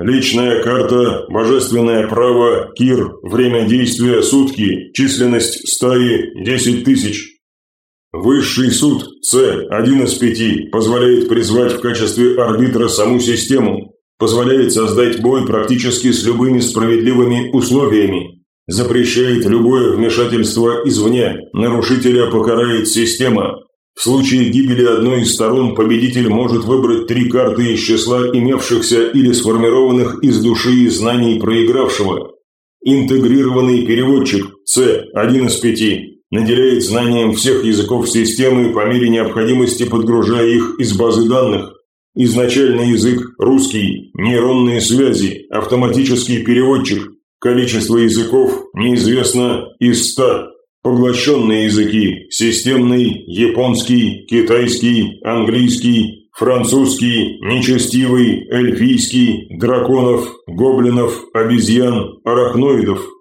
Speaker 2: Личная карта, божественное право, кир, время действия сутки, численность стаи 10 тысяч. Высший суд С, один из пяти, позволяет призвать в качестве арбитра саму систему, позволяет создать бой практически с любыми справедливыми условиями, запрещает любое вмешательство извне, нарушителя покарает система. В случае гибели одной из сторон победитель может выбрать три карты из числа имевшихся или сформированных из души и знаний проигравшего. Интегрированный переводчик С, один из пяти, наделяет знанием всех языков системы по мере необходимости подгружая их из базы данных. Изначальный язык – русский, нейронные связи, автоматический переводчик. Количество языков неизвестно из ста. Поглощенные языки – системный, японский, китайский, английский, французский, нечестивый, эльфийский, драконов, гоблинов, обезьян, арахноидов –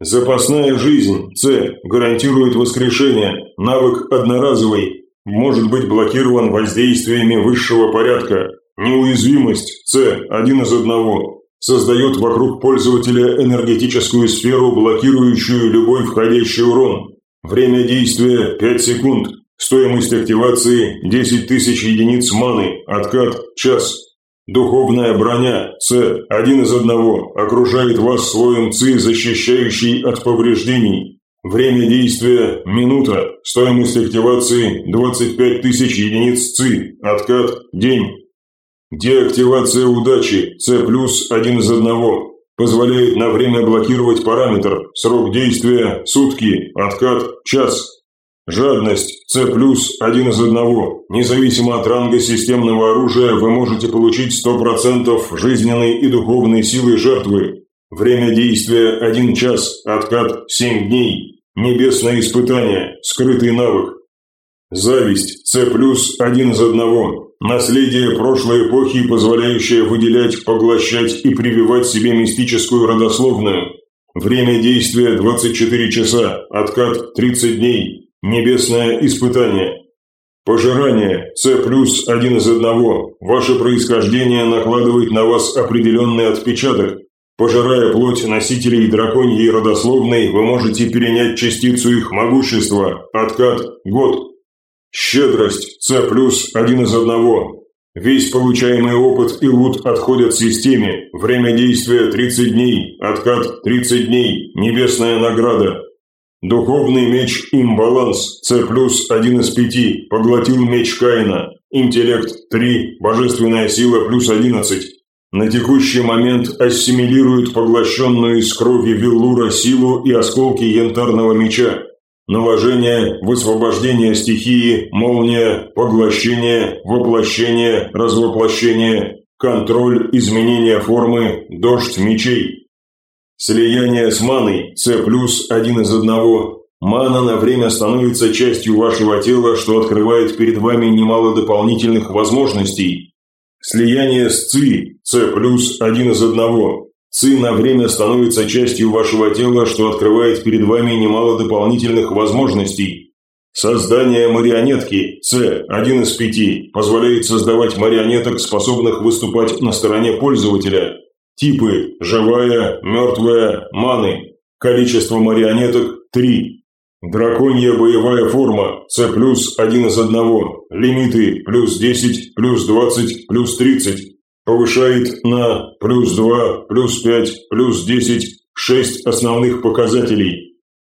Speaker 2: Запасная жизнь С гарантирует воскрешение. Навык одноразовый. Может быть блокирован воздействиями высшего порядка. Неуязвимость С один из одного. Создает вокруг пользователя энергетическую сферу, блокирующую любой входящий урон. Время действия 5 секунд. Стоимость активации 10 тысяч единиц маны. Откат час. Духовная броня С, один из одного, окружает вас слоем ЦИ, защищающий от повреждений. Время действия – минута. Стоимость активации – 25 тысяч единиц ЦИ. Откат – день. Деактивация удачи С плюс один из одного. Позволяет на время блокировать параметр. Срок действия – сутки. Откат – час. Жадность С+, один из одного. Независимо от ранга системного оружия, вы можете получить 100% жизненной и духовной силы жертвы. Время действия – 1 час, откат – 7 дней. Небесное испытание, скрытый навык. Зависть С+, один из одного. Наследие прошлой эпохи, позволяющее выделять, поглощать и прививать себе мистическую родословную. Время действия 24 часа, откат 30 дней. Небесное испытание. Пожирание С плюс один из одного. Ваше происхождение накладывает на вас определенный отпечаток. Пожирая плоть носителей драконьей родословной, вы можете перенять частицу их могущества. Откат – год. Щедрость С плюс один из одного. Весь получаемый опыт и лут отходят системе. Время действия 30 дней. Откат 30 дней. Небесная награда. Духовный меч «Имбаланс» С плюс один из пяти поглотил меч Каина. интеллект 3, божественная сила плюс 11. На текущий момент ассимилирует поглощенную из крови Виллура силу и осколки янтарного меча. Наложение, высвобождение стихии, молния, поглощение, воплощение, развоплощение, контроль, изменение формы, дождь мечей. Слияние с маной, С плюс, один из одного. Мана на время становится частью вашего тела, что открывает перед вами немало дополнительных возможностей. Слияние с ЦИ, С плюс, один из одного. ЦИ на время становится частью вашего тела, что открывает перед вами немало дополнительных возможностей. Создание марионетки С, один из пяти, позволяет создавать марионеток, способных выступать на стороне пользователя. Типы – живая, мертвая, маны. Количество марионеток – три. Драконья боевая форма С плюс один из одного. Лимиты плюс 10, плюс 20, плюс 30 повышает на плюс 2, плюс 5, плюс 10, 6 основных показателей.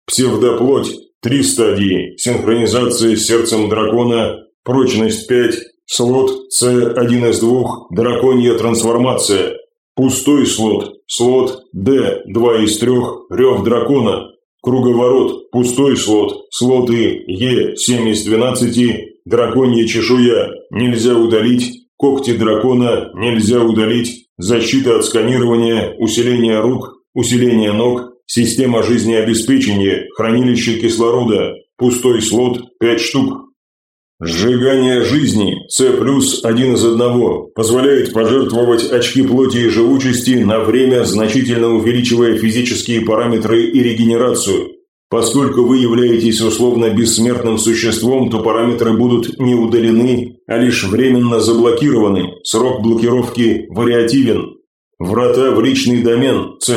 Speaker 2: Псевдоплоть – 3 стадии, синхронизация с сердцем дракона, прочность 5, слот С1 из 2, драконья трансформация, пустой слот, слот Д2 из 3, рев дракона, круговорот, пустой слот, слоты Е7 из 12, драконья чешуя, нельзя удалить, Когти дракона нельзя удалить, защита от сканирования, усиление рук, усиление ног, система жизнеобеспечения, хранилище кислорода, пустой слот 5 штук. Сжигание жизни С плюс один из одного позволяет пожертвовать очки плоти и живучести на время, значительно увеличивая физические параметры и регенерацию. Поскольку вы являетесь условно бессмертным существом, то параметры будут не удалены, а лишь временно заблокированы. Срок блокировки вариативен. Врата в личный домен C+,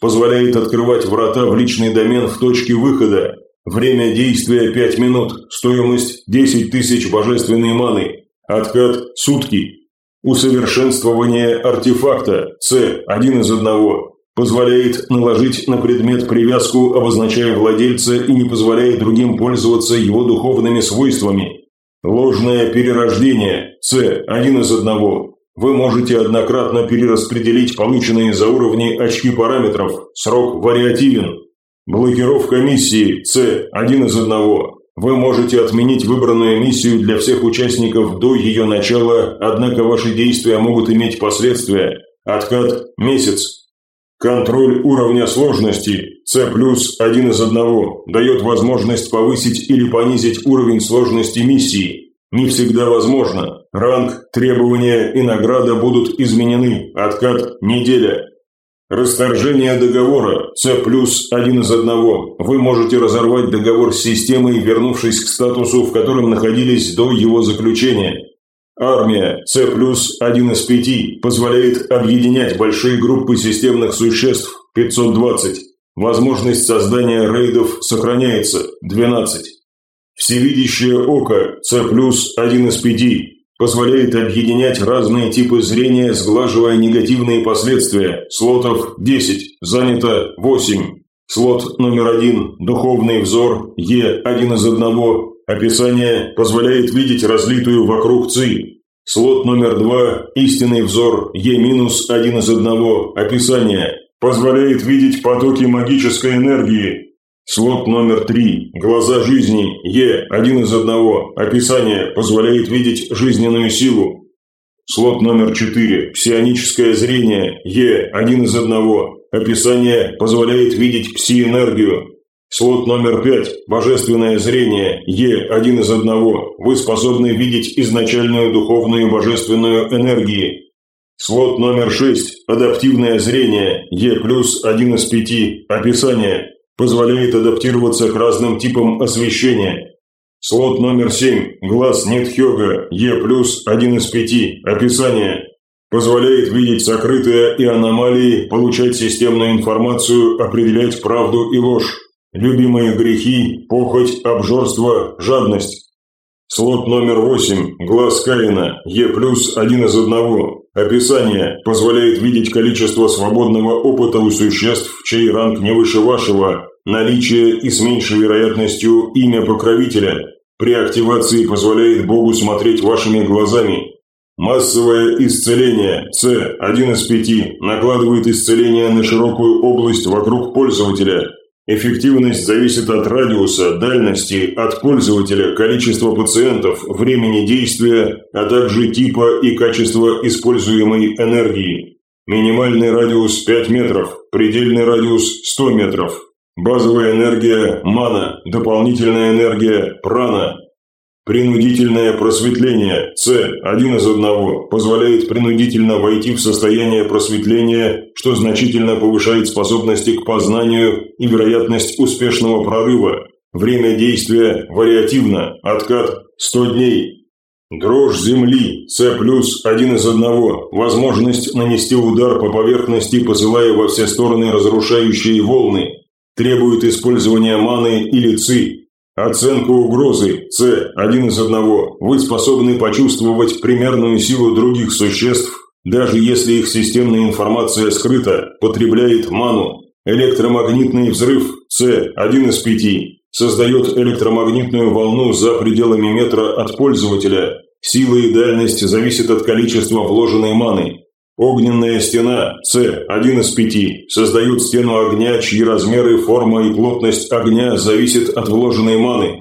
Speaker 2: позволяет открывать врата в личный домен в точке выхода. Время действия 5 минут, стоимость 10 тысяч божественной маны. Откат – сутки. Усовершенствование артефакта С, один из одного позволяет наложить на предмет привязку, обозначая владельца и не позволяет другим пользоваться его духовными свойствами. Ложное перерождение С один из одного. Вы можете однократно перераспределить полученные за уровни очки параметров. Срок вариативен. Блокировка миссии С один из одного. Вы можете отменить выбранную миссию для всех участников до ее начала, однако ваши действия могут иметь последствия. Откат – месяц. Контроль уровня сложности C+, один из одного, дает возможность повысить или понизить уровень сложности миссии. Не всегда возможно. Ранг, требования и награда будут изменены. Откат – неделя. Расторжение договора C+, один из одного. Вы можете разорвать договор с системой, вернувшись к статусу, в котором находились до его заключения. Армия С плюс один из пяти позволяет объединять большие группы системных существ 520. Возможность создания рейдов сохраняется 12. Всевидящее око С плюс один из пяти позволяет объединять разные типы зрения, сглаживая негативные последствия. Слотов 10, занято 8. Слот номер один, духовный взор, Е, один из одного, Описание позволяет видеть разлитую вокруг ЦИ. Слот номер два «Истинный взор Е-1 из одного». Описание позволяет видеть потоки магической энергии. Слот номер три «Глаза жизни Е-1 из одного». Описание позволяет видеть жизненную силу. Слот номер четыре «Псионическое зрение Е-1 из одного». Описание позволяет видеть пси-энергию. Слот номер пять. Божественное зрение. Е. Один из одного. Вы способны видеть изначальную духовную божественную энергию. Слот номер шесть. Адаптивное зрение. Е плюс один из пяти. Описание. Позволяет адаптироваться к разным типам освещения. Слот номер семь. Глаз Нетхёга. Е плюс один из пяти. Описание. Позволяет видеть сокрытое и аномалии, получать системную информацию, определять правду и ложь. Любимые грехи, похоть, обжорство, жадность. Слот номер 8. Глаз Каина. Е плюс один из одного. Описание. Позволяет видеть количество свободного опыта у существ, чей ранг не выше вашего. Наличие и с меньшей вероятностью имя покровителя. При активации позволяет Богу смотреть вашими глазами. Массовое исцеление С, один из пяти, накладывает исцеление на широкую область вокруг пользователя. Эффективность зависит от радиуса, дальности, от пользователя, количества пациентов, времени действия, а также типа и качества используемой энергии. Минимальный радиус 5 метров, предельный радиус 100 метров. Базовая энергия – мана, дополнительная энергия – прана. Принудительное просветление – С, один из одного, позволяет принудительно войти в состояние просветления, что значительно повышает способности к познанию и вероятность успешного прорыва. Время действия вариативно, откат – 100 дней. Дрожь земли, С плюс, один из одного, возможность нанести удар по поверхности, посылая во все стороны разрушающие волны, Требует использования маны или ци. Оценка угрозы С один из одного. Вы способны почувствовать примерную силу других существ, даже если их системная информация скрыта, потребляет ману. Электромагнитный взрыв С один из пяти. Создает электромагнитную волну за пределами метра от пользователя. Сила и дальность зависят от количества вложенной маны. Огненная стена С, один из пяти, создают стену огня, чьи размеры, форма и плотность огня зависят от вложенной маны.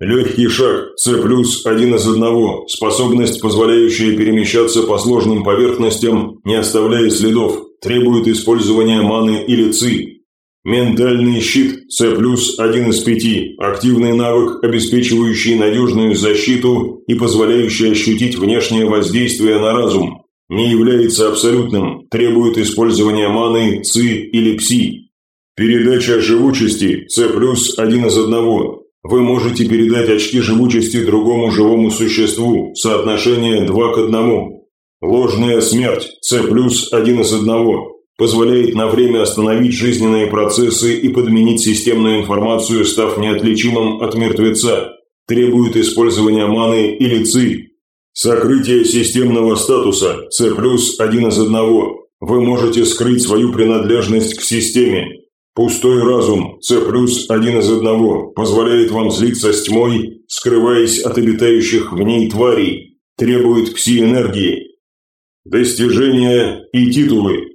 Speaker 2: Легкий шаг С плюс один из одного, способность, позволяющая перемещаться по сложным поверхностям, не оставляя следов, требует использования маны или ЦИ. Ментальный щит С плюс один из пяти, активный навык, обеспечивающий надежную защиту и позволяющий ощутить внешнее воздействие на разум не является абсолютным, требует использования маны, ци или пси. Передача живучести С плюс один из одного. Вы можете передать очки живучести другому живому существу, соотношение 2 к 1. Ложная смерть С плюс один из одного. Позволяет на время остановить жизненные процессы и подменить системную информацию, став неотличимым от мертвеца. Требует использования маны или ци, Сокрытие системного статуса С плюс один из одного. Вы можете скрыть свою принадлежность к системе. Пустой разум С плюс один из одного позволяет вам слиться с тьмой, скрываясь от обитающих в ней тварей. Требует пси-энергии. Достижения и титулы.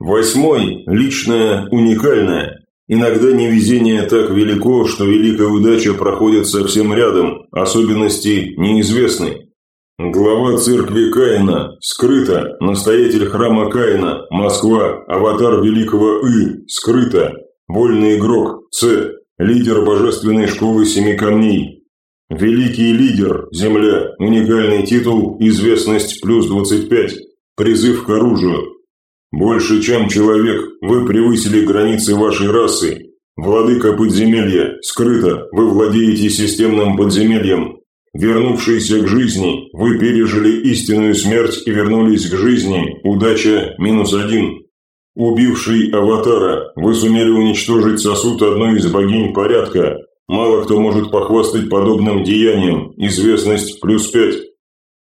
Speaker 2: Восьмой – личное, уникальное. Иногда невезение так велико, что великая удача проходит совсем рядом, особенности неизвестны. Глава церкви Каина, скрыто, настоятель храма Каина, Москва, аватар великого И, скрыто, вольный игрок, С, лидер божественной школы Семи Камней. Великий лидер, Земля, уникальный титул, известность плюс 25, призыв к оружию. Больше, чем человек, вы превысили границы вашей расы. Владыка подземелья, скрыто, вы владеете системным подземельем, Вернувшиеся к жизни, вы пережили истинную смерть и вернулись к жизни. Удача минус один. Убивший аватара, вы сумели уничтожить сосуд одной из богинь порядка. Мало кто может похвастать подобным деянием. Известность плюс пять.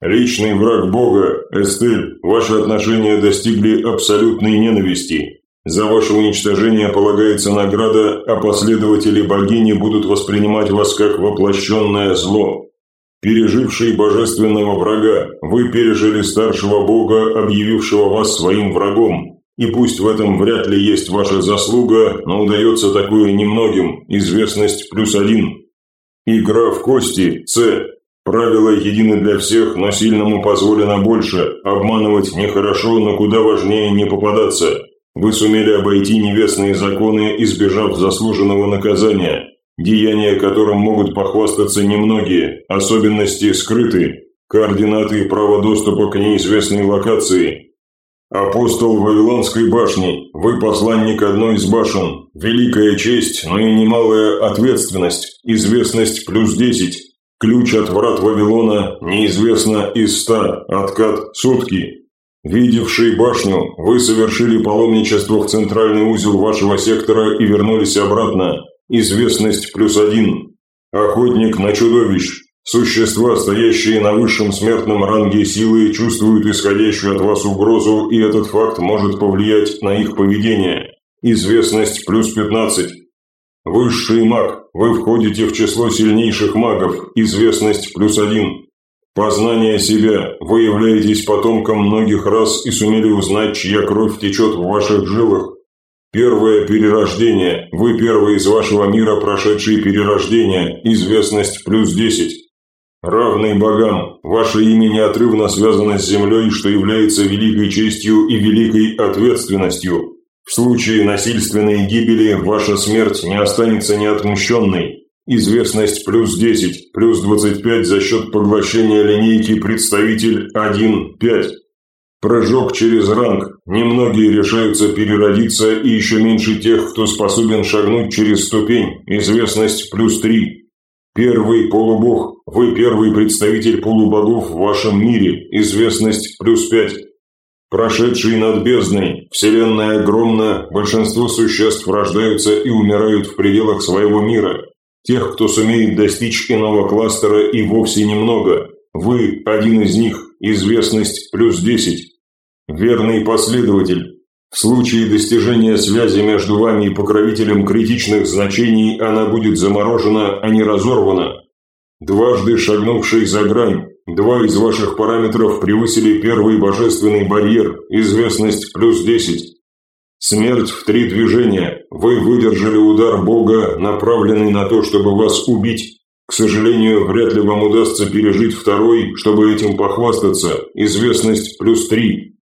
Speaker 2: Личный враг бога, Эстель, ваши отношения достигли абсолютной ненависти. За ваше уничтожение полагается награда, а последователи богини будут воспринимать вас как воплощенное зло. Переживший божественного врага, вы пережили старшего бога, объявившего вас своим врагом. И пусть в этом вряд ли есть ваша заслуга, но удается такое немногим, известность плюс один. Игра в кости, С. Правила едины для всех, но сильному позволено больше. Обманывать нехорошо, но куда важнее не попадаться. Вы сумели обойти небесные законы, избежав заслуженного наказания деяния которым могут похвастаться немногие, особенности скрыты, координаты и право доступа к неизвестной локации. Апостол Вавилонской башни, вы посланник одной из башен, великая честь, но и немалая ответственность, известность плюс десять. Ключ от врат Вавилона неизвестно из ста, откат сутки. Видевший башню, вы совершили паломничество в центральный узел вашего сектора и вернулись обратно. Известность плюс один. Охотник на чудовищ. Существа, стоящие на высшем смертном ранге силы, чувствуют исходящую от вас угрозу, и этот факт может повлиять на их поведение. Известность плюс 15. Высший маг. Вы входите в число сильнейших магов. Известность плюс один. Познание себя. Вы являетесь потомком многих рас и сумели узнать, чья кровь течет в ваших жилах. Первое перерождение. Вы первый из вашего мира, прошедший перерождение. Известность плюс десять. Равный богам, ваше имя неотрывно связано с землей, что является великой честью и великой ответственностью. В случае насильственной гибели ваша смерть не останется неотмщенной. Известность плюс 10, плюс 25 за счет поглощения линейки представитель 1-5. Прыжок через ранг. Немногие решаются переродиться и еще меньше тех, кто способен шагнуть через ступень. Известность плюс 3. Первый полубог, вы первый представитель полубогов в вашем мире, известность плюс пять. Прошедший над бездной, вселенная огромна, большинство существ рождаются и умирают в пределах своего мира. Тех, кто сумеет достичь иного кластера и вовсе немного. Вы один из них, известность плюс десять. Верный последователь, в случае достижения связи между вами и покровителем критичных значений она будет заморожена, а не разорвана. Дважды шагнувший за грань, два из ваших параметров превысили первый божественный барьер, известность плюс 10. Смерть в три движения. Вы выдержали удар Бога, направленный на то, чтобы вас убить. К сожалению, вряд ли вам удастся пережить второй, чтобы этим похвастаться. Известность плюс три.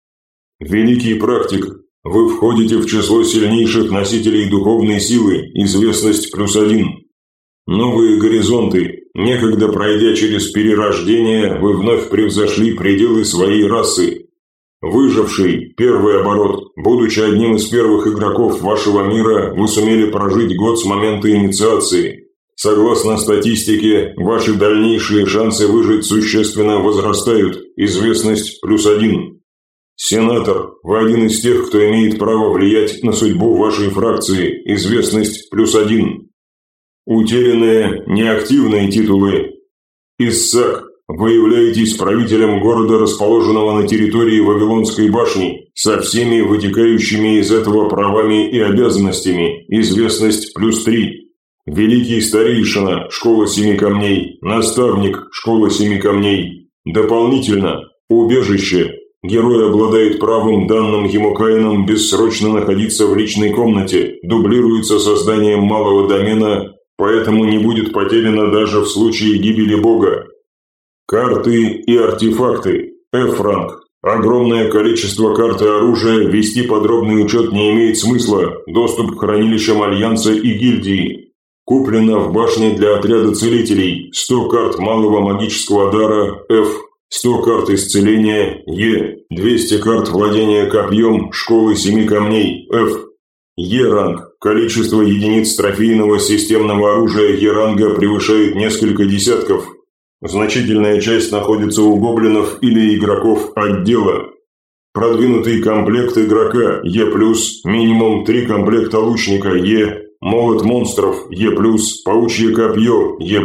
Speaker 2: Великий практик, вы входите в число сильнейших носителей духовной силы, известность плюс один. Новые горизонты. Некогда пройдя через перерождение, вы вновь превзошли пределы своей расы. Выживший, первый оборот, будучи одним из первых игроков вашего мира, вы сумели прожить год с момента инициации. Согласно статистике, ваши дальнейшие шансы выжить существенно возрастают, известность плюс один. «Сенатор, вы один из тех, кто имеет право влиять на судьбу вашей фракции. Известность плюс один. Утерянные неактивные титулы. Иссак, вы являетесь правителем города, расположенного на территории Вавилонской башни, со всеми вытекающими из этого правами и обязанностями. Известность плюс три. Великий старейшина, школа семи камней, наставник, школа семи камней. Дополнительно, убежище, Герой обладает правом, данным ему Каином, бессрочно находиться в личной комнате, дублируется созданием малого домена, поэтому не будет потеряно даже в случае гибели бога. Карты и артефакты. F-ранг. Огромное количество карт и оружия, вести подробный учет не имеет смысла, доступ к хранилищам Альянса и гильдии. Куплено в башне для отряда целителей, 100 карт малого магического дара F 100 карт исцеления Е, 200 карт владения копьем школы семи камней F. Е-ранг. Количество единиц трофейного системного оружия Е-ранга превышает несколько десятков. Значительная часть находится у гоблинов или игроков отдела. Продвинутый комплект игрока Е+, минимум 3 комплекта лучника Е, молот монстров Е+, паучье копье Е+,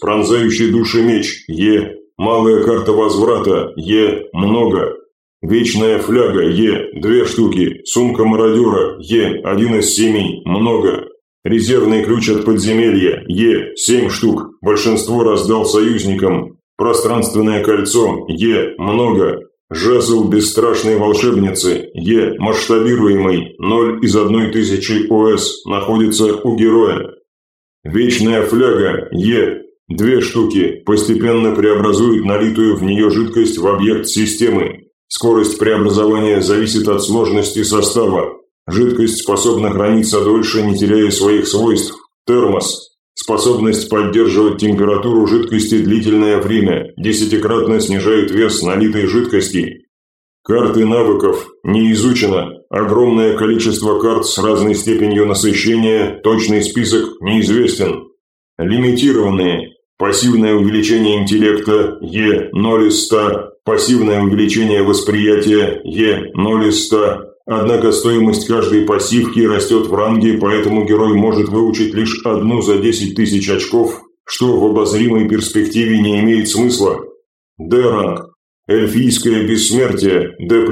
Speaker 2: пронзающий души меч Е, Малая карта возврата Е много. Вечная фляга Е две штуки. Сумка мародера Е один из семи много. Резервный ключ от подземелья Е семь штук. Большинство раздал союзникам. Пространственное кольцо Е много. Жезл бесстрашной волшебницы Е масштабируемый 0 из одной тысячи ОС находится у героя. Вечная фляга Е Две штуки постепенно преобразуют налитую в нее жидкость в объект системы. Скорость преобразования зависит от сложности состава. Жидкость способна храниться дольше, не теряя своих свойств. Термос. Способность поддерживать температуру жидкости длительное время, десятикратно снижает вес налитой жидкости. Карты навыков не изучено. Огромное количество карт с разной степенью насыщения, точный список неизвестен. Лимитированные. Пассивное увеличение интеллекта Е 0 из 100, пассивное увеличение восприятия Е 0 из 100. Однако стоимость каждой пассивки растет в ранге, поэтому герой может выучить лишь одну за 10 тысяч очков, что в обозримой перспективе не имеет смысла. Д-ранг. Эльфийское бессмертие D+,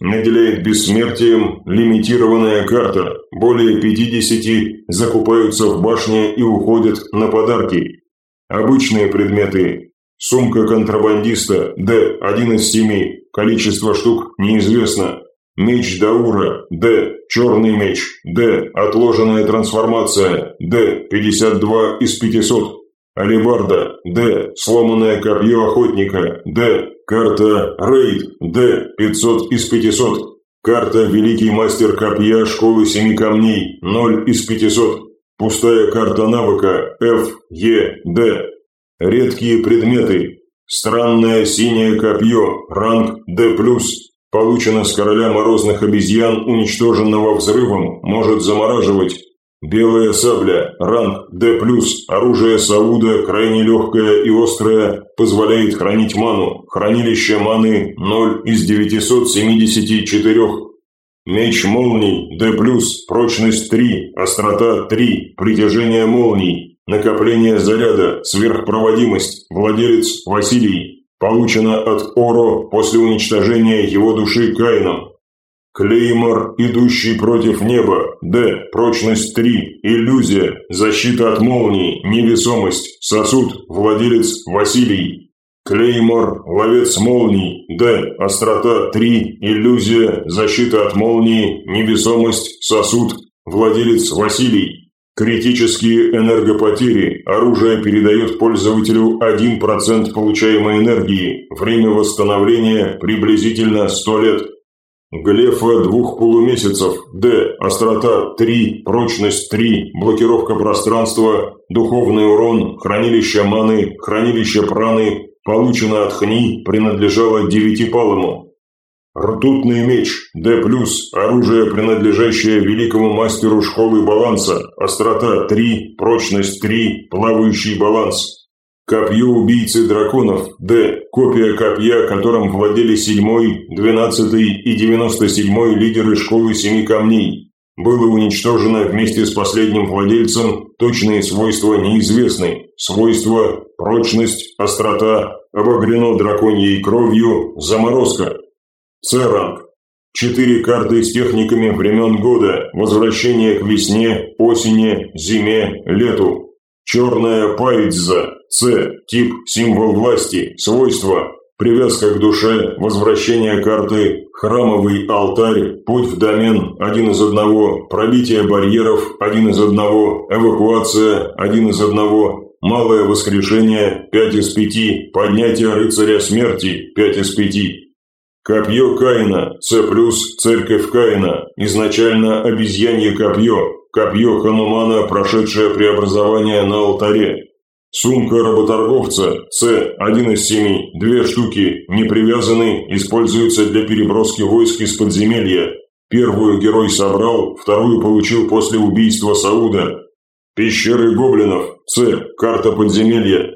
Speaker 2: наделяет бессмертием лимитированная карта. Более 50 закупаются в башне и уходят на подарки. Обычные предметы. Сумка контрабандиста D, один из семи. Количество штук неизвестно. Меч Даура D, черный меч D, отложенная трансформация D, 52 из 500. Алибарда D, сломанное копье охотника D, Карта «Рейд» Д. 500 из 500. Карта «Великий мастер копья школы семи камней» 0 из 500. Пустая карта навыка F, Е, Д. Редкие предметы. Странное синее копье, ранг D+. Получено с короля морозных обезьян, уничтоженного взрывом, может замораживать. Белая сабля, ранг D+, оружие Сауда, крайне легкое и острое, позволяет хранить ману. Хранилище маны 0 из 974. Меч молний D+, прочность 3, острота 3, притяжение молний, накопление заряда, сверхпроводимость, владелец Василий. Получено от Оро после уничтожения его души Кайном. Клеймор, идущий против неба. Д. Прочность 3. Иллюзия. Защита от молний. Невесомость. Сосуд. Владелец Василий. Клеймор, ловец молний. Д. Острота 3. Иллюзия. Защита от молнии. Невесомость. Сосуд. Владелец Василий. Критические энергопотери. Оружие передает пользователю 1% получаемой энергии. Время восстановления приблизительно 100 лет. Глефа двух полумесяцев. Д. Острота 3, прочность 3, блокировка пространства, духовный урон, хранилище маны, хранилище праны, получено от Хни, принадлежало девятипалому. Ртутный меч, Д+, оружие, принадлежащее великому мастеру школы баланса, острота 3, прочность 3, плавающий баланс. Копье убийцы драконов. Д. Копия копья, которым владели 7, 12 и 97 лидеры школы Семи Камней. Было уничтожено вместе с последним владельцем, точные свойства неизвестны. Свойства – прочность, острота, обогрено драконьей кровью, заморозка. С-ранг. Четыре карты с техниками времен года, возвращение к весне, осени, зиме, лету. Черная пайдза, С, тип, символ власти, свойства, привязка к душе, возвращение карты, храмовый алтарь, путь в домен, один из одного, пробитие барьеров, один из одного, эвакуация, один из одного, малое воскрешение, пять из пяти, поднятие рыцаря смерти, пять из пяти. Копье Каина, С+, церковь Каина, изначально обезьянье копье, Копье Ханумана, прошедшее преобразование на алтаре. Сумка работорговца С, один из семи, две штуки, не привязаны, используются для переброски войск из подземелья. Первую герой собрал, вторую получил после убийства Сауда. Пещеры гоблинов С, карта подземелья.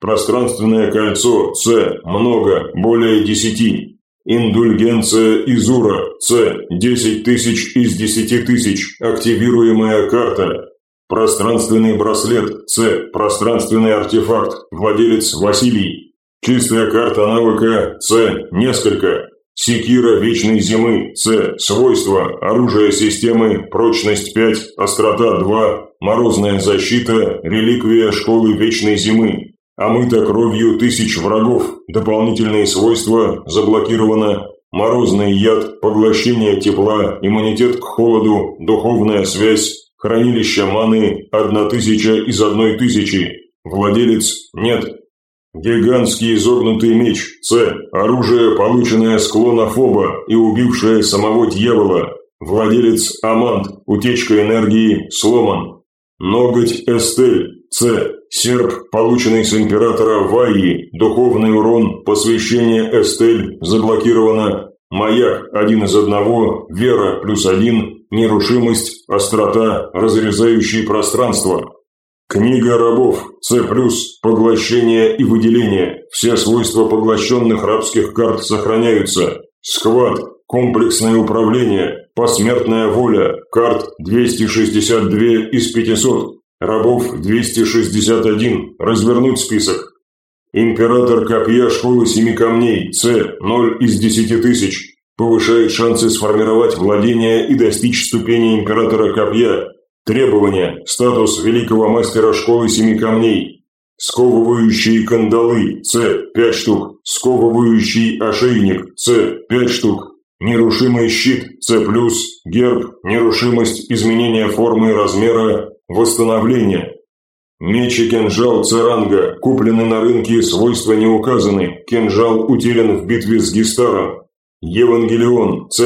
Speaker 2: Пространственное кольцо С, много, более десяти. Индульгенция Изура, С, 10 тысяч из 10 тысяч, активируемая карта. Пространственный браслет, С, пространственный артефакт, владелец Василий. Чистая карта навыка, С, несколько. Секира Вечной Зимы, С, свойства, оружие системы, прочность 5, острота 2, морозная защита, реликвия Школы Вечной Зимы, Омыто кровью тысяч врагов, дополнительные свойства, заблокировано, морозный яд, поглощение тепла, иммунитет к холоду, духовная связь, хранилище маны, одна тысяча из одной тысячи, владелец нет. Гигантский изогнутый меч, С, оружие, полученное с клона Фоба и убившее самого дьявола, владелец Амант, утечка энергии, сломан. Ноготь Эстель, С. Серп, полученный с императора Вайи, духовный урон, посвящение Эстель, заблокировано. Маяк, один из одного, вера, плюс один, нерушимость, острота, разрезающие пространство. Книга рабов, С+, поглощение и выделение. Все свойства поглощенных рабских карт сохраняются. Схват, комплексное управление, посмертная воля, карт 262 из 500. Рабов 261. Развернуть список. Император копья школы семи камней, С, 0 из 10 тысяч. Повышает шансы сформировать владение и достичь ступени императора копья. Требования. Статус великого мастера школы семи камней. Сковывающие кандалы, С, 5 штук. Сковывающий ошейник, С, 5 штук. Нерушимый щит, С+, герб, нерушимость, изменение формы и размера, восстановление. Меч и кинжал Церанга, куплены на рынке, свойства не указаны. Кинжал утерян в битве с Гистаром. Евангелион, С+,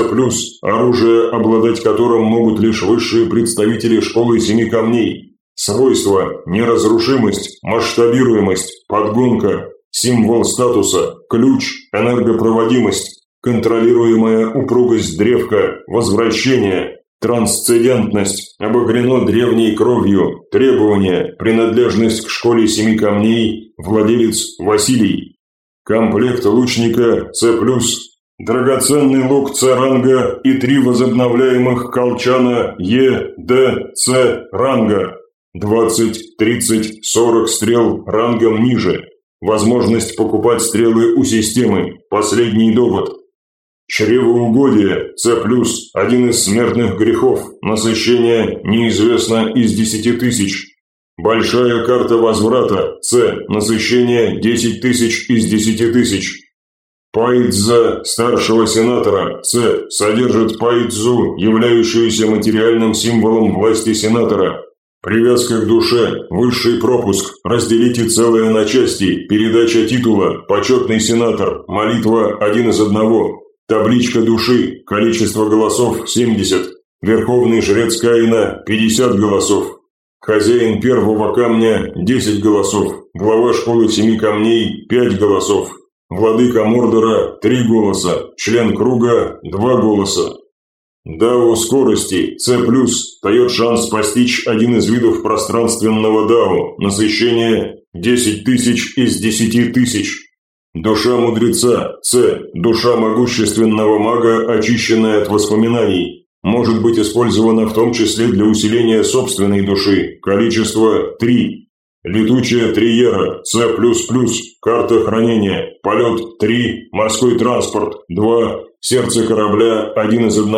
Speaker 2: оружие, обладать которым могут лишь высшие представители школы семи камней. Свойства, неразрушимость, масштабируемость, подгонка, символ статуса, ключ, энергопроводимость, контролируемая упругость древка, возвращение, Трансцендентность обогрено древней кровью. Требования. Принадлежность к школе семи камней. Владелец Василий. Комплект лучника С+. Драгоценный лук С-ранга и три возобновляемых колчана Е, Д, С ранга. 20, 30, 40 стрел рангом ниже. Возможность покупать стрелы у системы. Последний довод. Чревоугодие, С+, один из смертных грехов, насыщение неизвестно из десяти тысяч. Большая карта возврата, С, насыщение десять тысяч из десяти тысяч. Пайдза старшего сенатора, С, содержит Пайдзу, являющуюся материальным символом власти сенатора. Привязка к душе, высший пропуск, разделите целое на части, передача титула, почетный сенатор, молитва один из одного, Табличка души, количество голосов 70. Верховный жрец Каина 50 голосов. Хозяин первого камня 10 голосов. Глава школы семи камней 5 голосов. Владыка Мордора 3 голоса. Член круга 2 голоса. Дао скорости С+, дает шанс постичь один из видов пространственного Дао, насыщение 10 тысяч из 10 тысяч. Душа мудреца, С. Душа могущественного мага, очищенная от воспоминаний. Может быть использована в том числе для усиления собственной души. Количество 3. Летучая триера, С++, карта хранения, полет 3, морской транспорт 2, сердце корабля 1 из 1.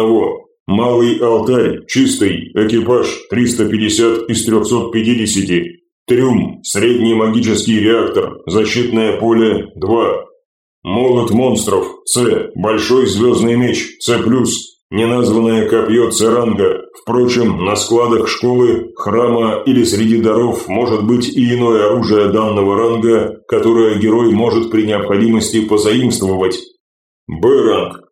Speaker 2: Малый алтарь, чистый, экипаж 350 из 350. Трюм, средний магический реактор, защитное поле 2. Молот монстров, С, большой звездный меч, С+, неназванное копье Церанга. Впрочем, на складах школы, храма или среди даров может быть и иное оружие данного ранга, которое герой может при необходимости позаимствовать. Б-ранг.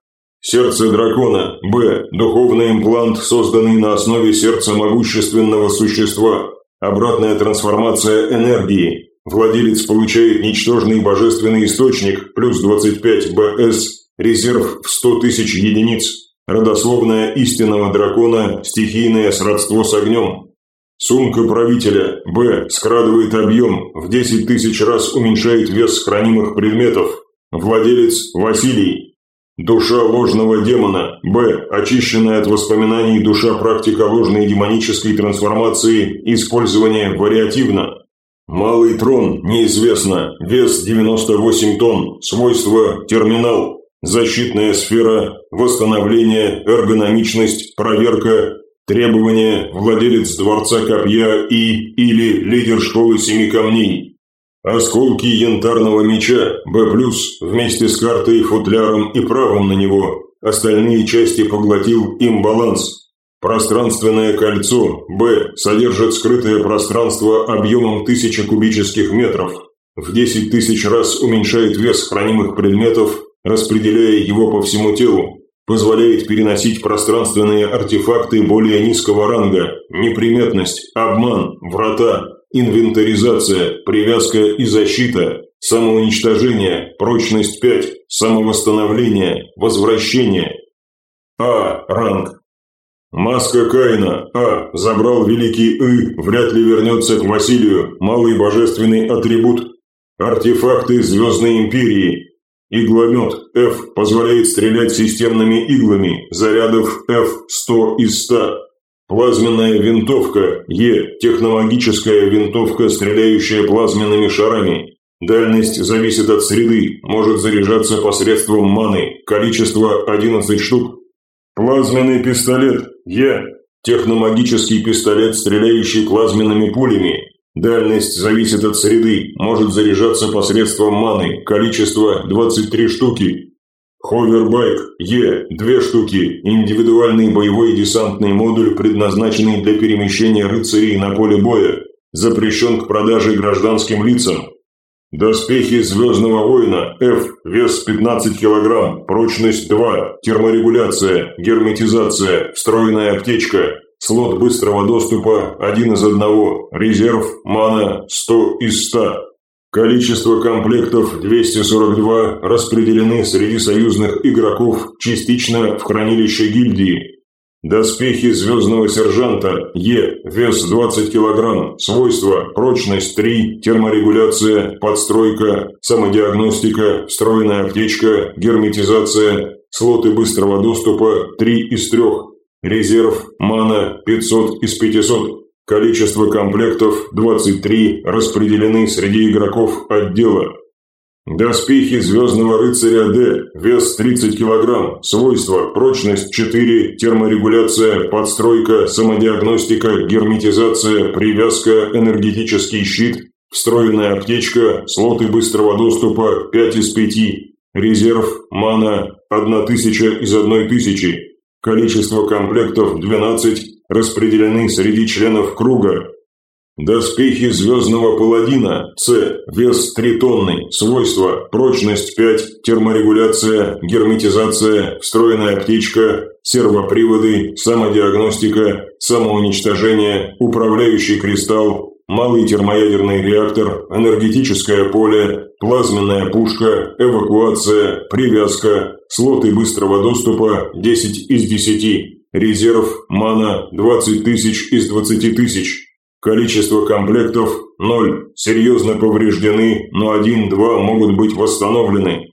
Speaker 2: Сердце дракона, Б, духовный имплант, созданный на основе сердца могущественного существа, Обратная трансформация энергии. Владелец получает ничтожный божественный источник, плюс 25 БС, резерв в 100 тысяч единиц. Родословная истинного дракона, стихийное сродство с огнем. Сумка правителя, Б, скрадывает объем, в 10 тысяч раз уменьшает вес хранимых предметов. Владелец Василий, Душа ложного демона. Б. Очищенная от воспоминаний душа практика ложной демонической трансформации. Использование вариативно. Малый трон. Неизвестно. Вес 98 тонн. Свойства. Терминал. Защитная сфера. Восстановление. Эргономичность. Проверка. Требования. Владелец Дворца Копья и или лидер Школы Семи Камней. Осколки янтарного меча, Б+, вместе с картой, футляром и правом на него. Остальные части поглотил имбаланс. Пространственное кольцо, Б, содержит скрытое пространство объемом 1000 кубических метров. В 10 тысяч раз уменьшает вес хранимых предметов, распределяя его по всему телу. Позволяет переносить пространственные артефакты более низкого ранга, неприметность, обман, врата, Инвентаризация, привязка и защита, самоуничтожение, прочность 5, самовосстановление, возвращение. А. Ранг. Маска Каина. А. Забрал великий И, вряд ли вернется к Василию, малый божественный атрибут. Артефакты Звездной Империи. Игломет F позволяет стрелять системными иглами, зарядов F 100 из 100. Плазменная винтовка Е. Технологическая винтовка, стреляющая плазменными шарами. Дальность зависит от среды, может заряжаться посредством маны, количество 11 штук. Плазменный пистолет Е. Техномагический пистолет, стреляющий плазменными пулями. Дальность зависит от среды, может заряжаться посредством маны, количество 23 штуки. Ховербайк Е, две штуки, индивидуальный боевой десантный модуль, предназначенный для перемещения рыцарей на поле боя, запрещен к продаже гражданским лицам. Доспехи Звездного Воина F, вес 15 кг, прочность 2, терморегуляция, герметизация, встроенная аптечка, слот быстрого доступа 1 из 1, резерв, мана 100 из 100. Количество комплектов 242 распределены среди союзных игроков частично в хранилище гильдии. Доспехи Звездного Сержанта Е, вес 20 кг, свойства, прочность 3, терморегуляция, подстройка, самодиагностика, встроенная аптечка, герметизация, слоты быстрого доступа 3 из 3, резерв, мана 500 из 500. Количество комплектов 23 распределены среди игроков отдела. Доспехи Звездного Рыцаря Д, вес 30 кг, свойства, прочность 4, терморегуляция, подстройка, самодиагностика, герметизация, привязка, энергетический щит, встроенная аптечка, слоты быстрого доступа 5 из 5, резерв, мана 1000 из 1000, количество комплектов 12, распределены среди членов круга. Доспехи Звездного Паладина С. Вес 3 тонны. Свойства. Прочность 5. Терморегуляция. Герметизация. Встроенная аптечка. Сервоприводы. Самодиагностика. Самоуничтожение. Управляющий кристалл. Малый термоядерный реактор. Энергетическое поле. Плазменная пушка. Эвакуация. Привязка. Слоты быстрого доступа 10 из 10. Резерв, мана 20 тысяч из 20 тысяч. Количество комплектов – 0. Серьезно повреждены, но 1-2 могут быть восстановлены.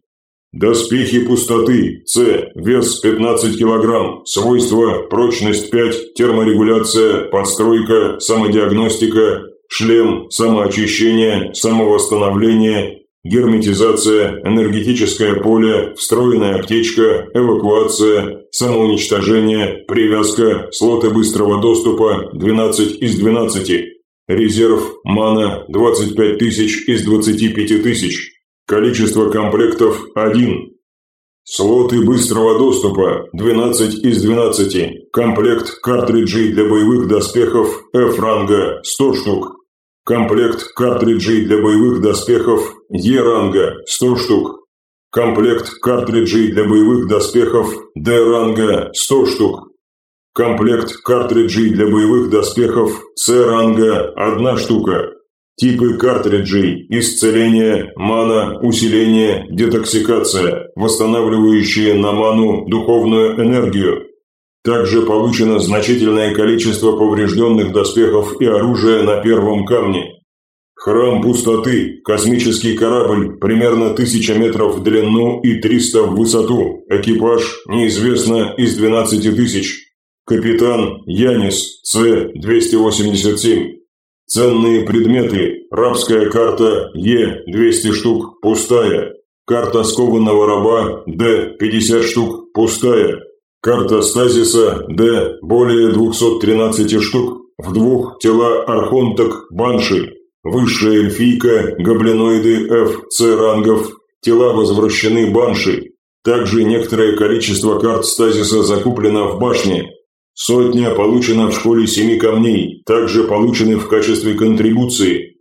Speaker 2: Доспехи пустоты. С. Вес 15 кг. Свойства. Прочность 5. Терморегуляция. Подстройка. Самодиагностика. Шлем. Самоочищение. Самовосстановление герметизация, энергетическое поле, встроенная аптечка, эвакуация, самоуничтожение, привязка, слоты быстрого доступа 12 из 12, резерв, мана 25 тысяч из 25 тысяч, количество комплектов 1, Слоты быстрого доступа 12 из 12. Комплект картриджей для боевых доспехов F-ранга 100 штук. Комплект картриджей для боевых доспехов Е-ранга 100 штук. Комплект картриджей для боевых доспехов Д-ранга 100 штук. Комплект картриджей для боевых доспехов С-ранга 1 штука. Типы картриджей – исцеление, мана, усиление, детоксикация, восстанавливающие на ману духовную энергию, также получено значительное количество поврежденных доспехов и оружия на первом камне. Храм пустоты, космический корабль, примерно 1000 метров в длину и 300 в высоту. Экипаж неизвестно из 12 тысяч. Капитан Янис, С-287. Ценные предметы. Рабская карта Е-200 штук, пустая. Карта скованного раба Д-50 штук, пустая. Карта стазиса Д. Более 213 штук. В двух тела архонток Банши. Высшая эльфийка, гоблиноиды F, C рангов. Тела возвращены Банши. Также некоторое количество карт стазиса закуплено в башне. Сотня получена в школе семи камней, также получены в качестве контрибуции.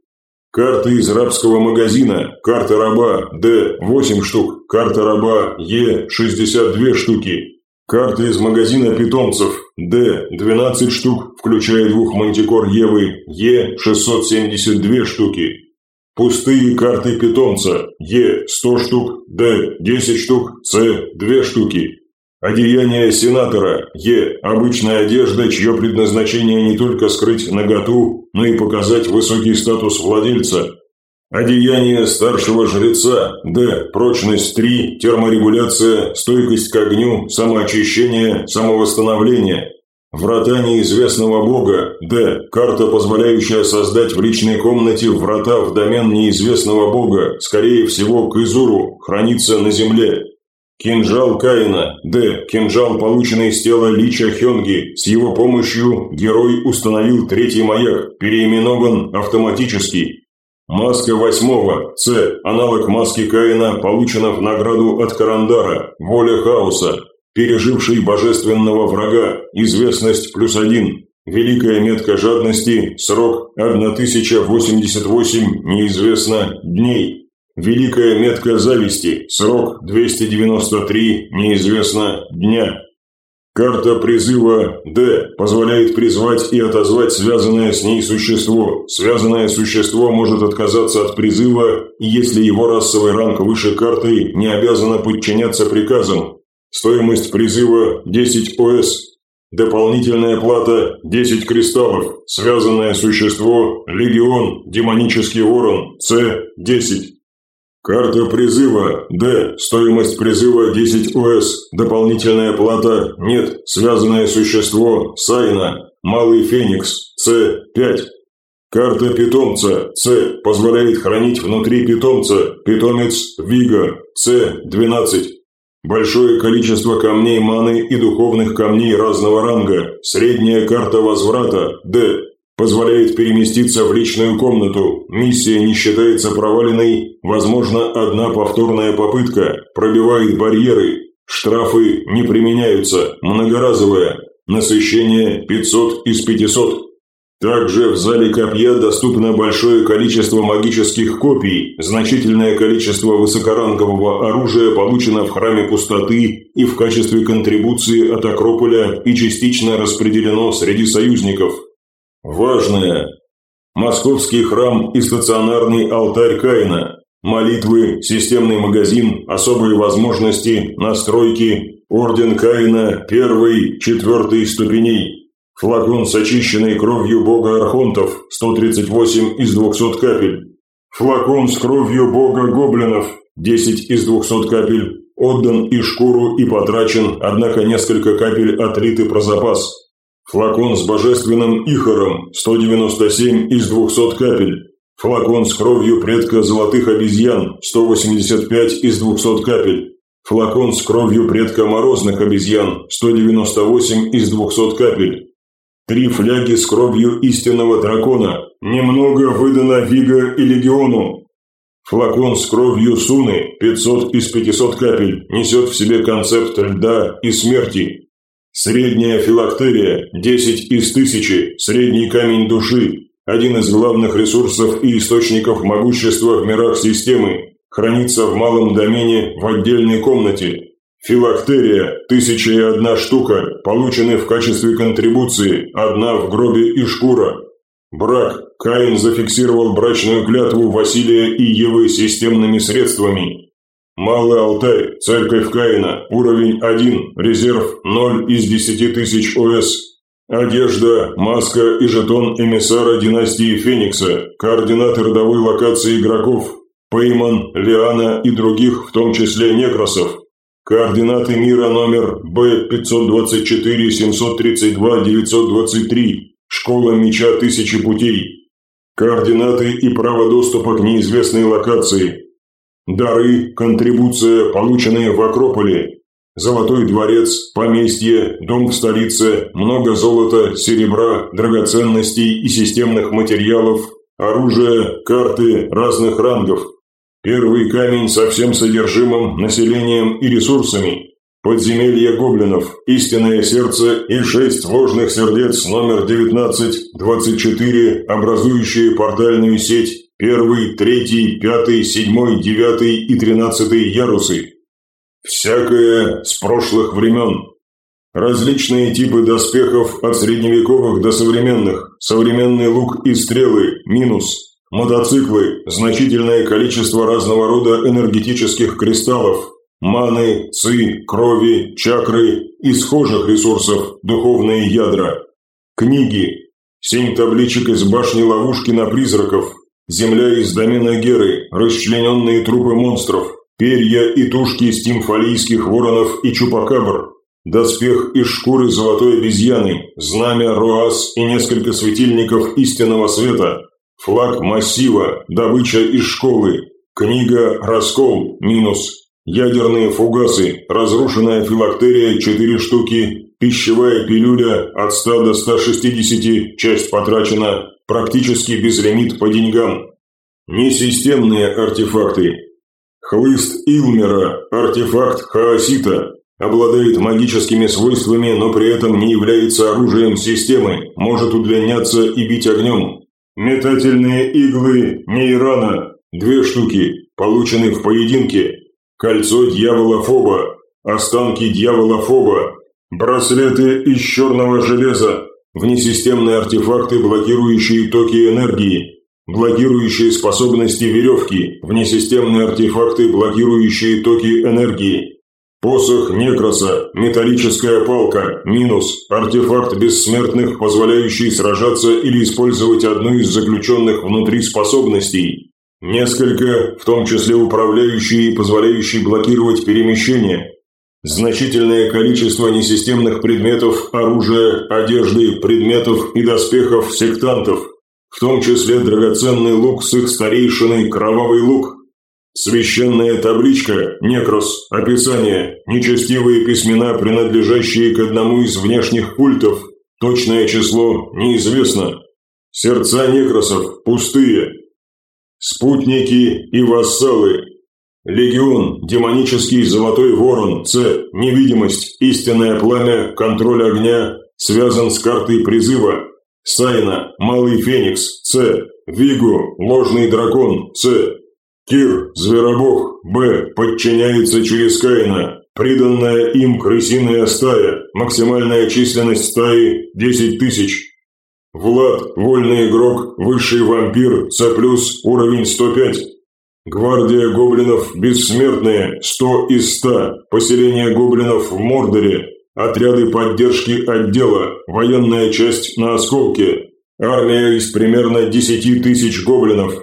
Speaker 2: Карты из рабского магазина. Карта раба Д 8 штук, карта раба Е 62 штуки, Карты из магазина питомцев. Д. 12 штук, включая двух мантикор Евы. Е. 672 штуки. Пустые карты питомца. Е. 100 штук. Д. 10 штук. С. 2 штуки. Одеяние сенатора. Е. Обычная одежда, чье предназначение не только скрыть наготу, но и показать высокий статус владельца. Одеяние старшего жреца. Д. Прочность 3, терморегуляция, стойкость к огню, самоочищение, самовосстановление. Врата неизвестного бога. Д. Карта, позволяющая создать в личной комнате врата в домен неизвестного бога, скорее всего, к Изуру, хранится на земле. Кинжал Каина. Д. Кинжал, полученный с тела Лича Хёнги. С его помощью герой установил третий маяк, переименован автоматически. Маска восьмого. С. Аналог маски Каина получена в награду от Карандара. Воля хаоса переживший божественного врага, известность плюс один, великая метка жадности, срок 1088, неизвестно, дней, великая метка зависти, срок 293, неизвестно, дня. Карта призыва «Д» позволяет призвать и отозвать связанное с ней существо. Связанное существо может отказаться от призыва, если его расовый ранг выше карты не обязано подчиняться приказам, Стоимость призыва 10 ОС. Дополнительная плата 10 кристаллов. Связанное существо Легион, демонический ворон, С-10. Карта призыва Д. Стоимость призыва 10 ОС. Дополнительная плата нет. Связанное существо Сайна, Малый Феникс, С-5. Карта питомца С позволяет хранить внутри питомца питомец Вига С-12. Большое количество камней маны и духовных камней разного ранга. Средняя карта возврата D позволяет переместиться в личную комнату. Миссия не считается проваленной. Возможно, одна повторная попытка. Пробивает барьеры. Штрафы не применяются. Многоразовая. Насыщение 500 из 500. Также в зале копья доступно большое количество магических копий, значительное количество высокорангового оружия получено в Храме Пустоты и в качестве контрибуции от Акрополя и частично распределено среди союзников. Важное. Московский храм и стационарный алтарь Каина. Молитвы, системный магазин, особые возможности, настройки, орден Каина первой, четвертой ступеней. Флакон с очищенной кровью бога Архонтов, 138 из 200 капель. Флакон с кровью бога Гоблинов, 10 из 200 капель. Отдан и шкуру, и потрачен, однако несколько капель отлиты про запас. Флакон с божественным Ихором, 197 из 200 капель. Флакон с кровью предка золотых обезьян, 185 из 200 капель. Флакон с кровью предка морозных обезьян, 198 из 200 капель. Три фляги с кровью истинного дракона. Немного выдано Вига и Легиону. Флакон с кровью Суны, 500 из 500 капель, несет в себе концепт льда и смерти. Средняя филактерия, 10 из 1000, средний камень души, один из главных ресурсов и источников могущества в мирах системы, хранится в малом домене в отдельной комнате, Филактерия, тысяча и одна штука, получены в качестве контрибуции, одна в гробе и шкура. Брак. Каин зафиксировал брачную клятву Василия и Евы системными средствами. Малый алтарь, церковь Каина, уровень 1, резерв 0 из 10 тысяч ОС. Одежда, маска и жетон эмиссара династии Феникса, координаты родовой локации игроков, Пейман, Лиана и других, в том числе некросов. Координаты мира номер Б-524-732-923. Школа меча Тысячи путей. Координаты и право доступа к неизвестной локации. Дары, контрибуция, полученные в Акрополе. Золотой дворец, поместье, дом в столице, много золота, серебра, драгоценностей и системных материалов, оружие, карты разных рангов. Первый камень со всем содержимым, населением и ресурсами. Подземелье гоблинов, истинное сердце и шесть ложных сердец номер 19-24, образующие портальную сеть. Первый, третий, пятый, седьмой, девятый и тринадцатый ярусы. Всякое с прошлых времен. Различные типы доспехов от средневековых до современных. Современный лук и стрелы – минус. Мотоциклы, значительное количество разного рода энергетических кристаллов, маны, ци, крови, чакры и схожих ресурсов, духовные ядра. Книги. Семь табличек из башни ловушки на призраков. Земля из домена Геры, расчлененные трупы монстров, перья и тушки стимфалийских воронов и чупакабр. доспех из шкуры золотой обезьяны, знамя Роас и несколько светильников истинного света, флаг массива, добыча из школы, книга «Раскол» минус, ядерные фугасы, разрушенная филактерия 4 штуки, пищевая пилюля от 100 до 160, часть потрачена, практически безлимит по деньгам. Несистемные артефакты. Хлыст Илмера, артефакт Хаосита, обладает магическими свойствами, но при этом не является оружием системы, может удлиняться и бить огнем. Метательные иглы Нейрана, две штуки, получены в поединке. Кольцо дьявола Фоба, останки дьявола Фоба, браслеты из черного железа, внесистемные артефакты, блокирующие токи энергии, блокирующие способности веревки, внесистемные артефакты, блокирующие токи энергии. Посох Некроса, металлическая палка, минус, артефакт бессмертных, позволяющий сражаться или использовать одну из заключенных внутри способностей. Несколько, в том числе управляющие и позволяющие блокировать перемещение. Значительное количество несистемных предметов, оружия, одежды, предметов и доспехов сектантов, в том числе драгоценный лук с их старейшиной Кровавый лук, Священная табличка, некрос, описание, нечестивые письмена, принадлежащие к одному из внешних культов, точное число неизвестно. Сердца некросов пустые. Спутники и вассалы. Легион, демонический золотой ворон, С, невидимость, истинное пламя, контроль огня, связан с картой призыва. Сайна, малый феникс, С, Вигу, ложный дракон, С, Кир, Зверобог, Б, подчиняется через Каина. Приданная им крысиная стая. Максимальная численность стаи – 10 тысяч. Влад, вольный игрок, высший вампир, С+, уровень 105. Гвардия гоблинов бессмертные, 100 из 100. Поселение гоблинов в Мордоре. Отряды поддержки отдела. Военная часть на Осколке. Армия из примерно 10 тысяч гоблинов.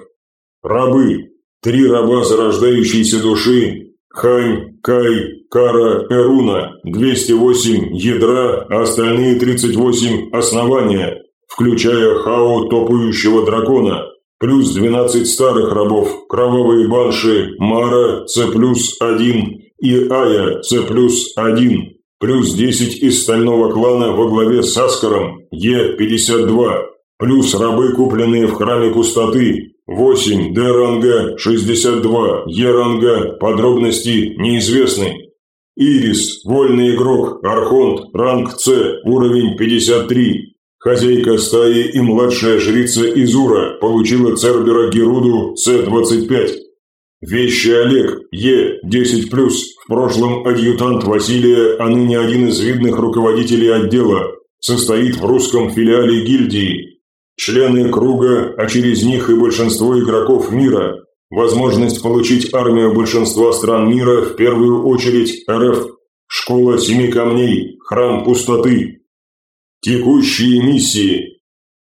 Speaker 2: Рабы, Три раба зарождающейся души – Хань, Кай, Кара, Эруна, 208 ядра, а остальные 38 основания, включая Хао топающего дракона, плюс 12 старых рабов, кровавые банши, Мара, С плюс 1 и Ая, С плюс 1, плюс 10 из стального клана во главе с Аскаром, Е52, плюс рабы, купленные в храме пустоты, 8 Д-ранга, 62 Е-ранга, подробности неизвестны. Ирис, вольный игрок, Архонт, ранг С, уровень 53. Хозяйка стаи и младшая жрица Изура получила Цербера Геруду С-25. Вещи Олег, Е-10+, в прошлом адъютант Василия, а ныне один из видных руководителей отдела, состоит в русском филиале гильдии, Члены круга, а через них и большинство игроков мира. Возможность получить армию большинства стран мира, в первую очередь РФ. Школа Семи Камней, Храм Пустоты. Текущие миссии.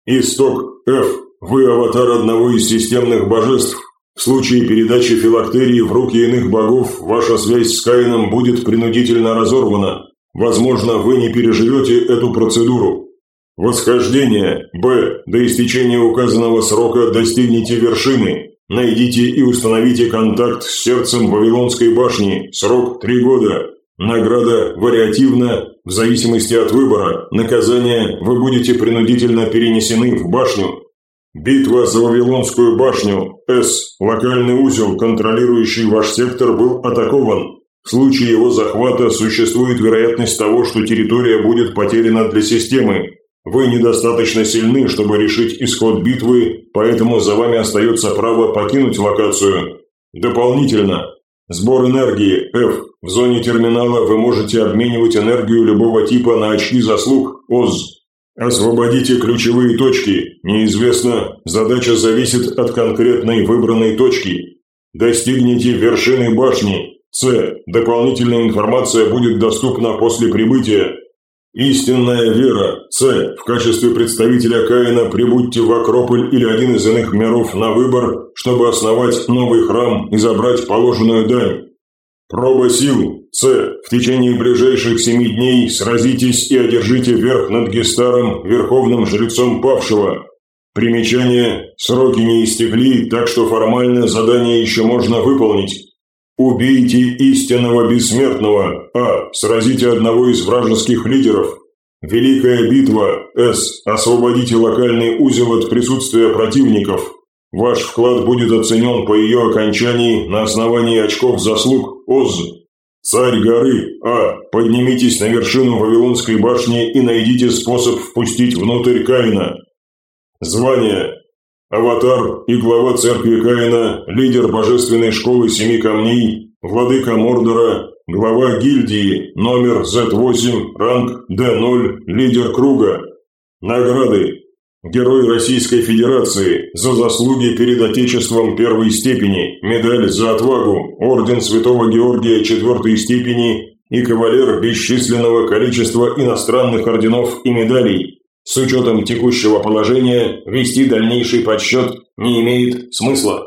Speaker 2: Исток F. Вы аватар одного из системных божеств. В случае передачи филактерии в руки иных богов, ваша связь с Каином будет принудительно разорвана. Возможно, вы не переживете эту процедуру. Восхождение. Б. До истечения указанного срока достигните вершины. Найдите и установите контакт с сердцем Вавилонской башни. Срок 3 года. Награда вариативна в зависимости от выбора. Наказание вы будете принудительно перенесены в башню. Битва за Вавилонскую башню. С. Локальный узел, контролирующий ваш сектор, был атакован. В случае его захвата существует вероятность того, что территория будет потеряна для системы. Вы недостаточно сильны, чтобы решить исход битвы, поэтому за вами остается право покинуть локацию. Дополнительно, сбор энергии F. В зоне терминала вы можете обменивать энергию любого типа на очки заслуг ОЗ. Освободите ключевые точки. Неизвестно, задача зависит от конкретной выбранной точки. Достигните вершины башни. С. Дополнительная информация будет доступна после прибытия. Истинная вера. С. В качестве представителя Каина прибудьте в Акрополь или один из иных миров на выбор, чтобы основать новый храм и забрать положенную дань. Проба сил. С. В течение ближайших семи дней сразитесь и одержите верх над Гестаром, верховным жрецом павшего. Примечание. Сроки не истекли, так что формально задание еще можно выполнить. Убейте истинного бессмертного. А. Сразите одного из вражеских лидеров. Великая битва. С. Освободите локальный узел от присутствия противников. Ваш вклад будет оценен по ее окончании на основании очков заслуг ОЗ. Царь горы А. Поднимитесь на вершину Вавилонской башни и найдите способ впустить внутрь Каина. Звание. Аватар и глава церкви Каина, лидер божественной школы Семи Камней, владыка Мордора, глава гильдии, номер Z8, ранг D0, лидер круга. Награды. Герой Российской Федерации за заслуги перед Отечеством первой степени, медаль за отвагу, орден Святого Георгия четвертой степени и кавалер бесчисленного количества иностранных орденов и медалей. С учетом текущего положения вести дальнейший подсчет не имеет смысла.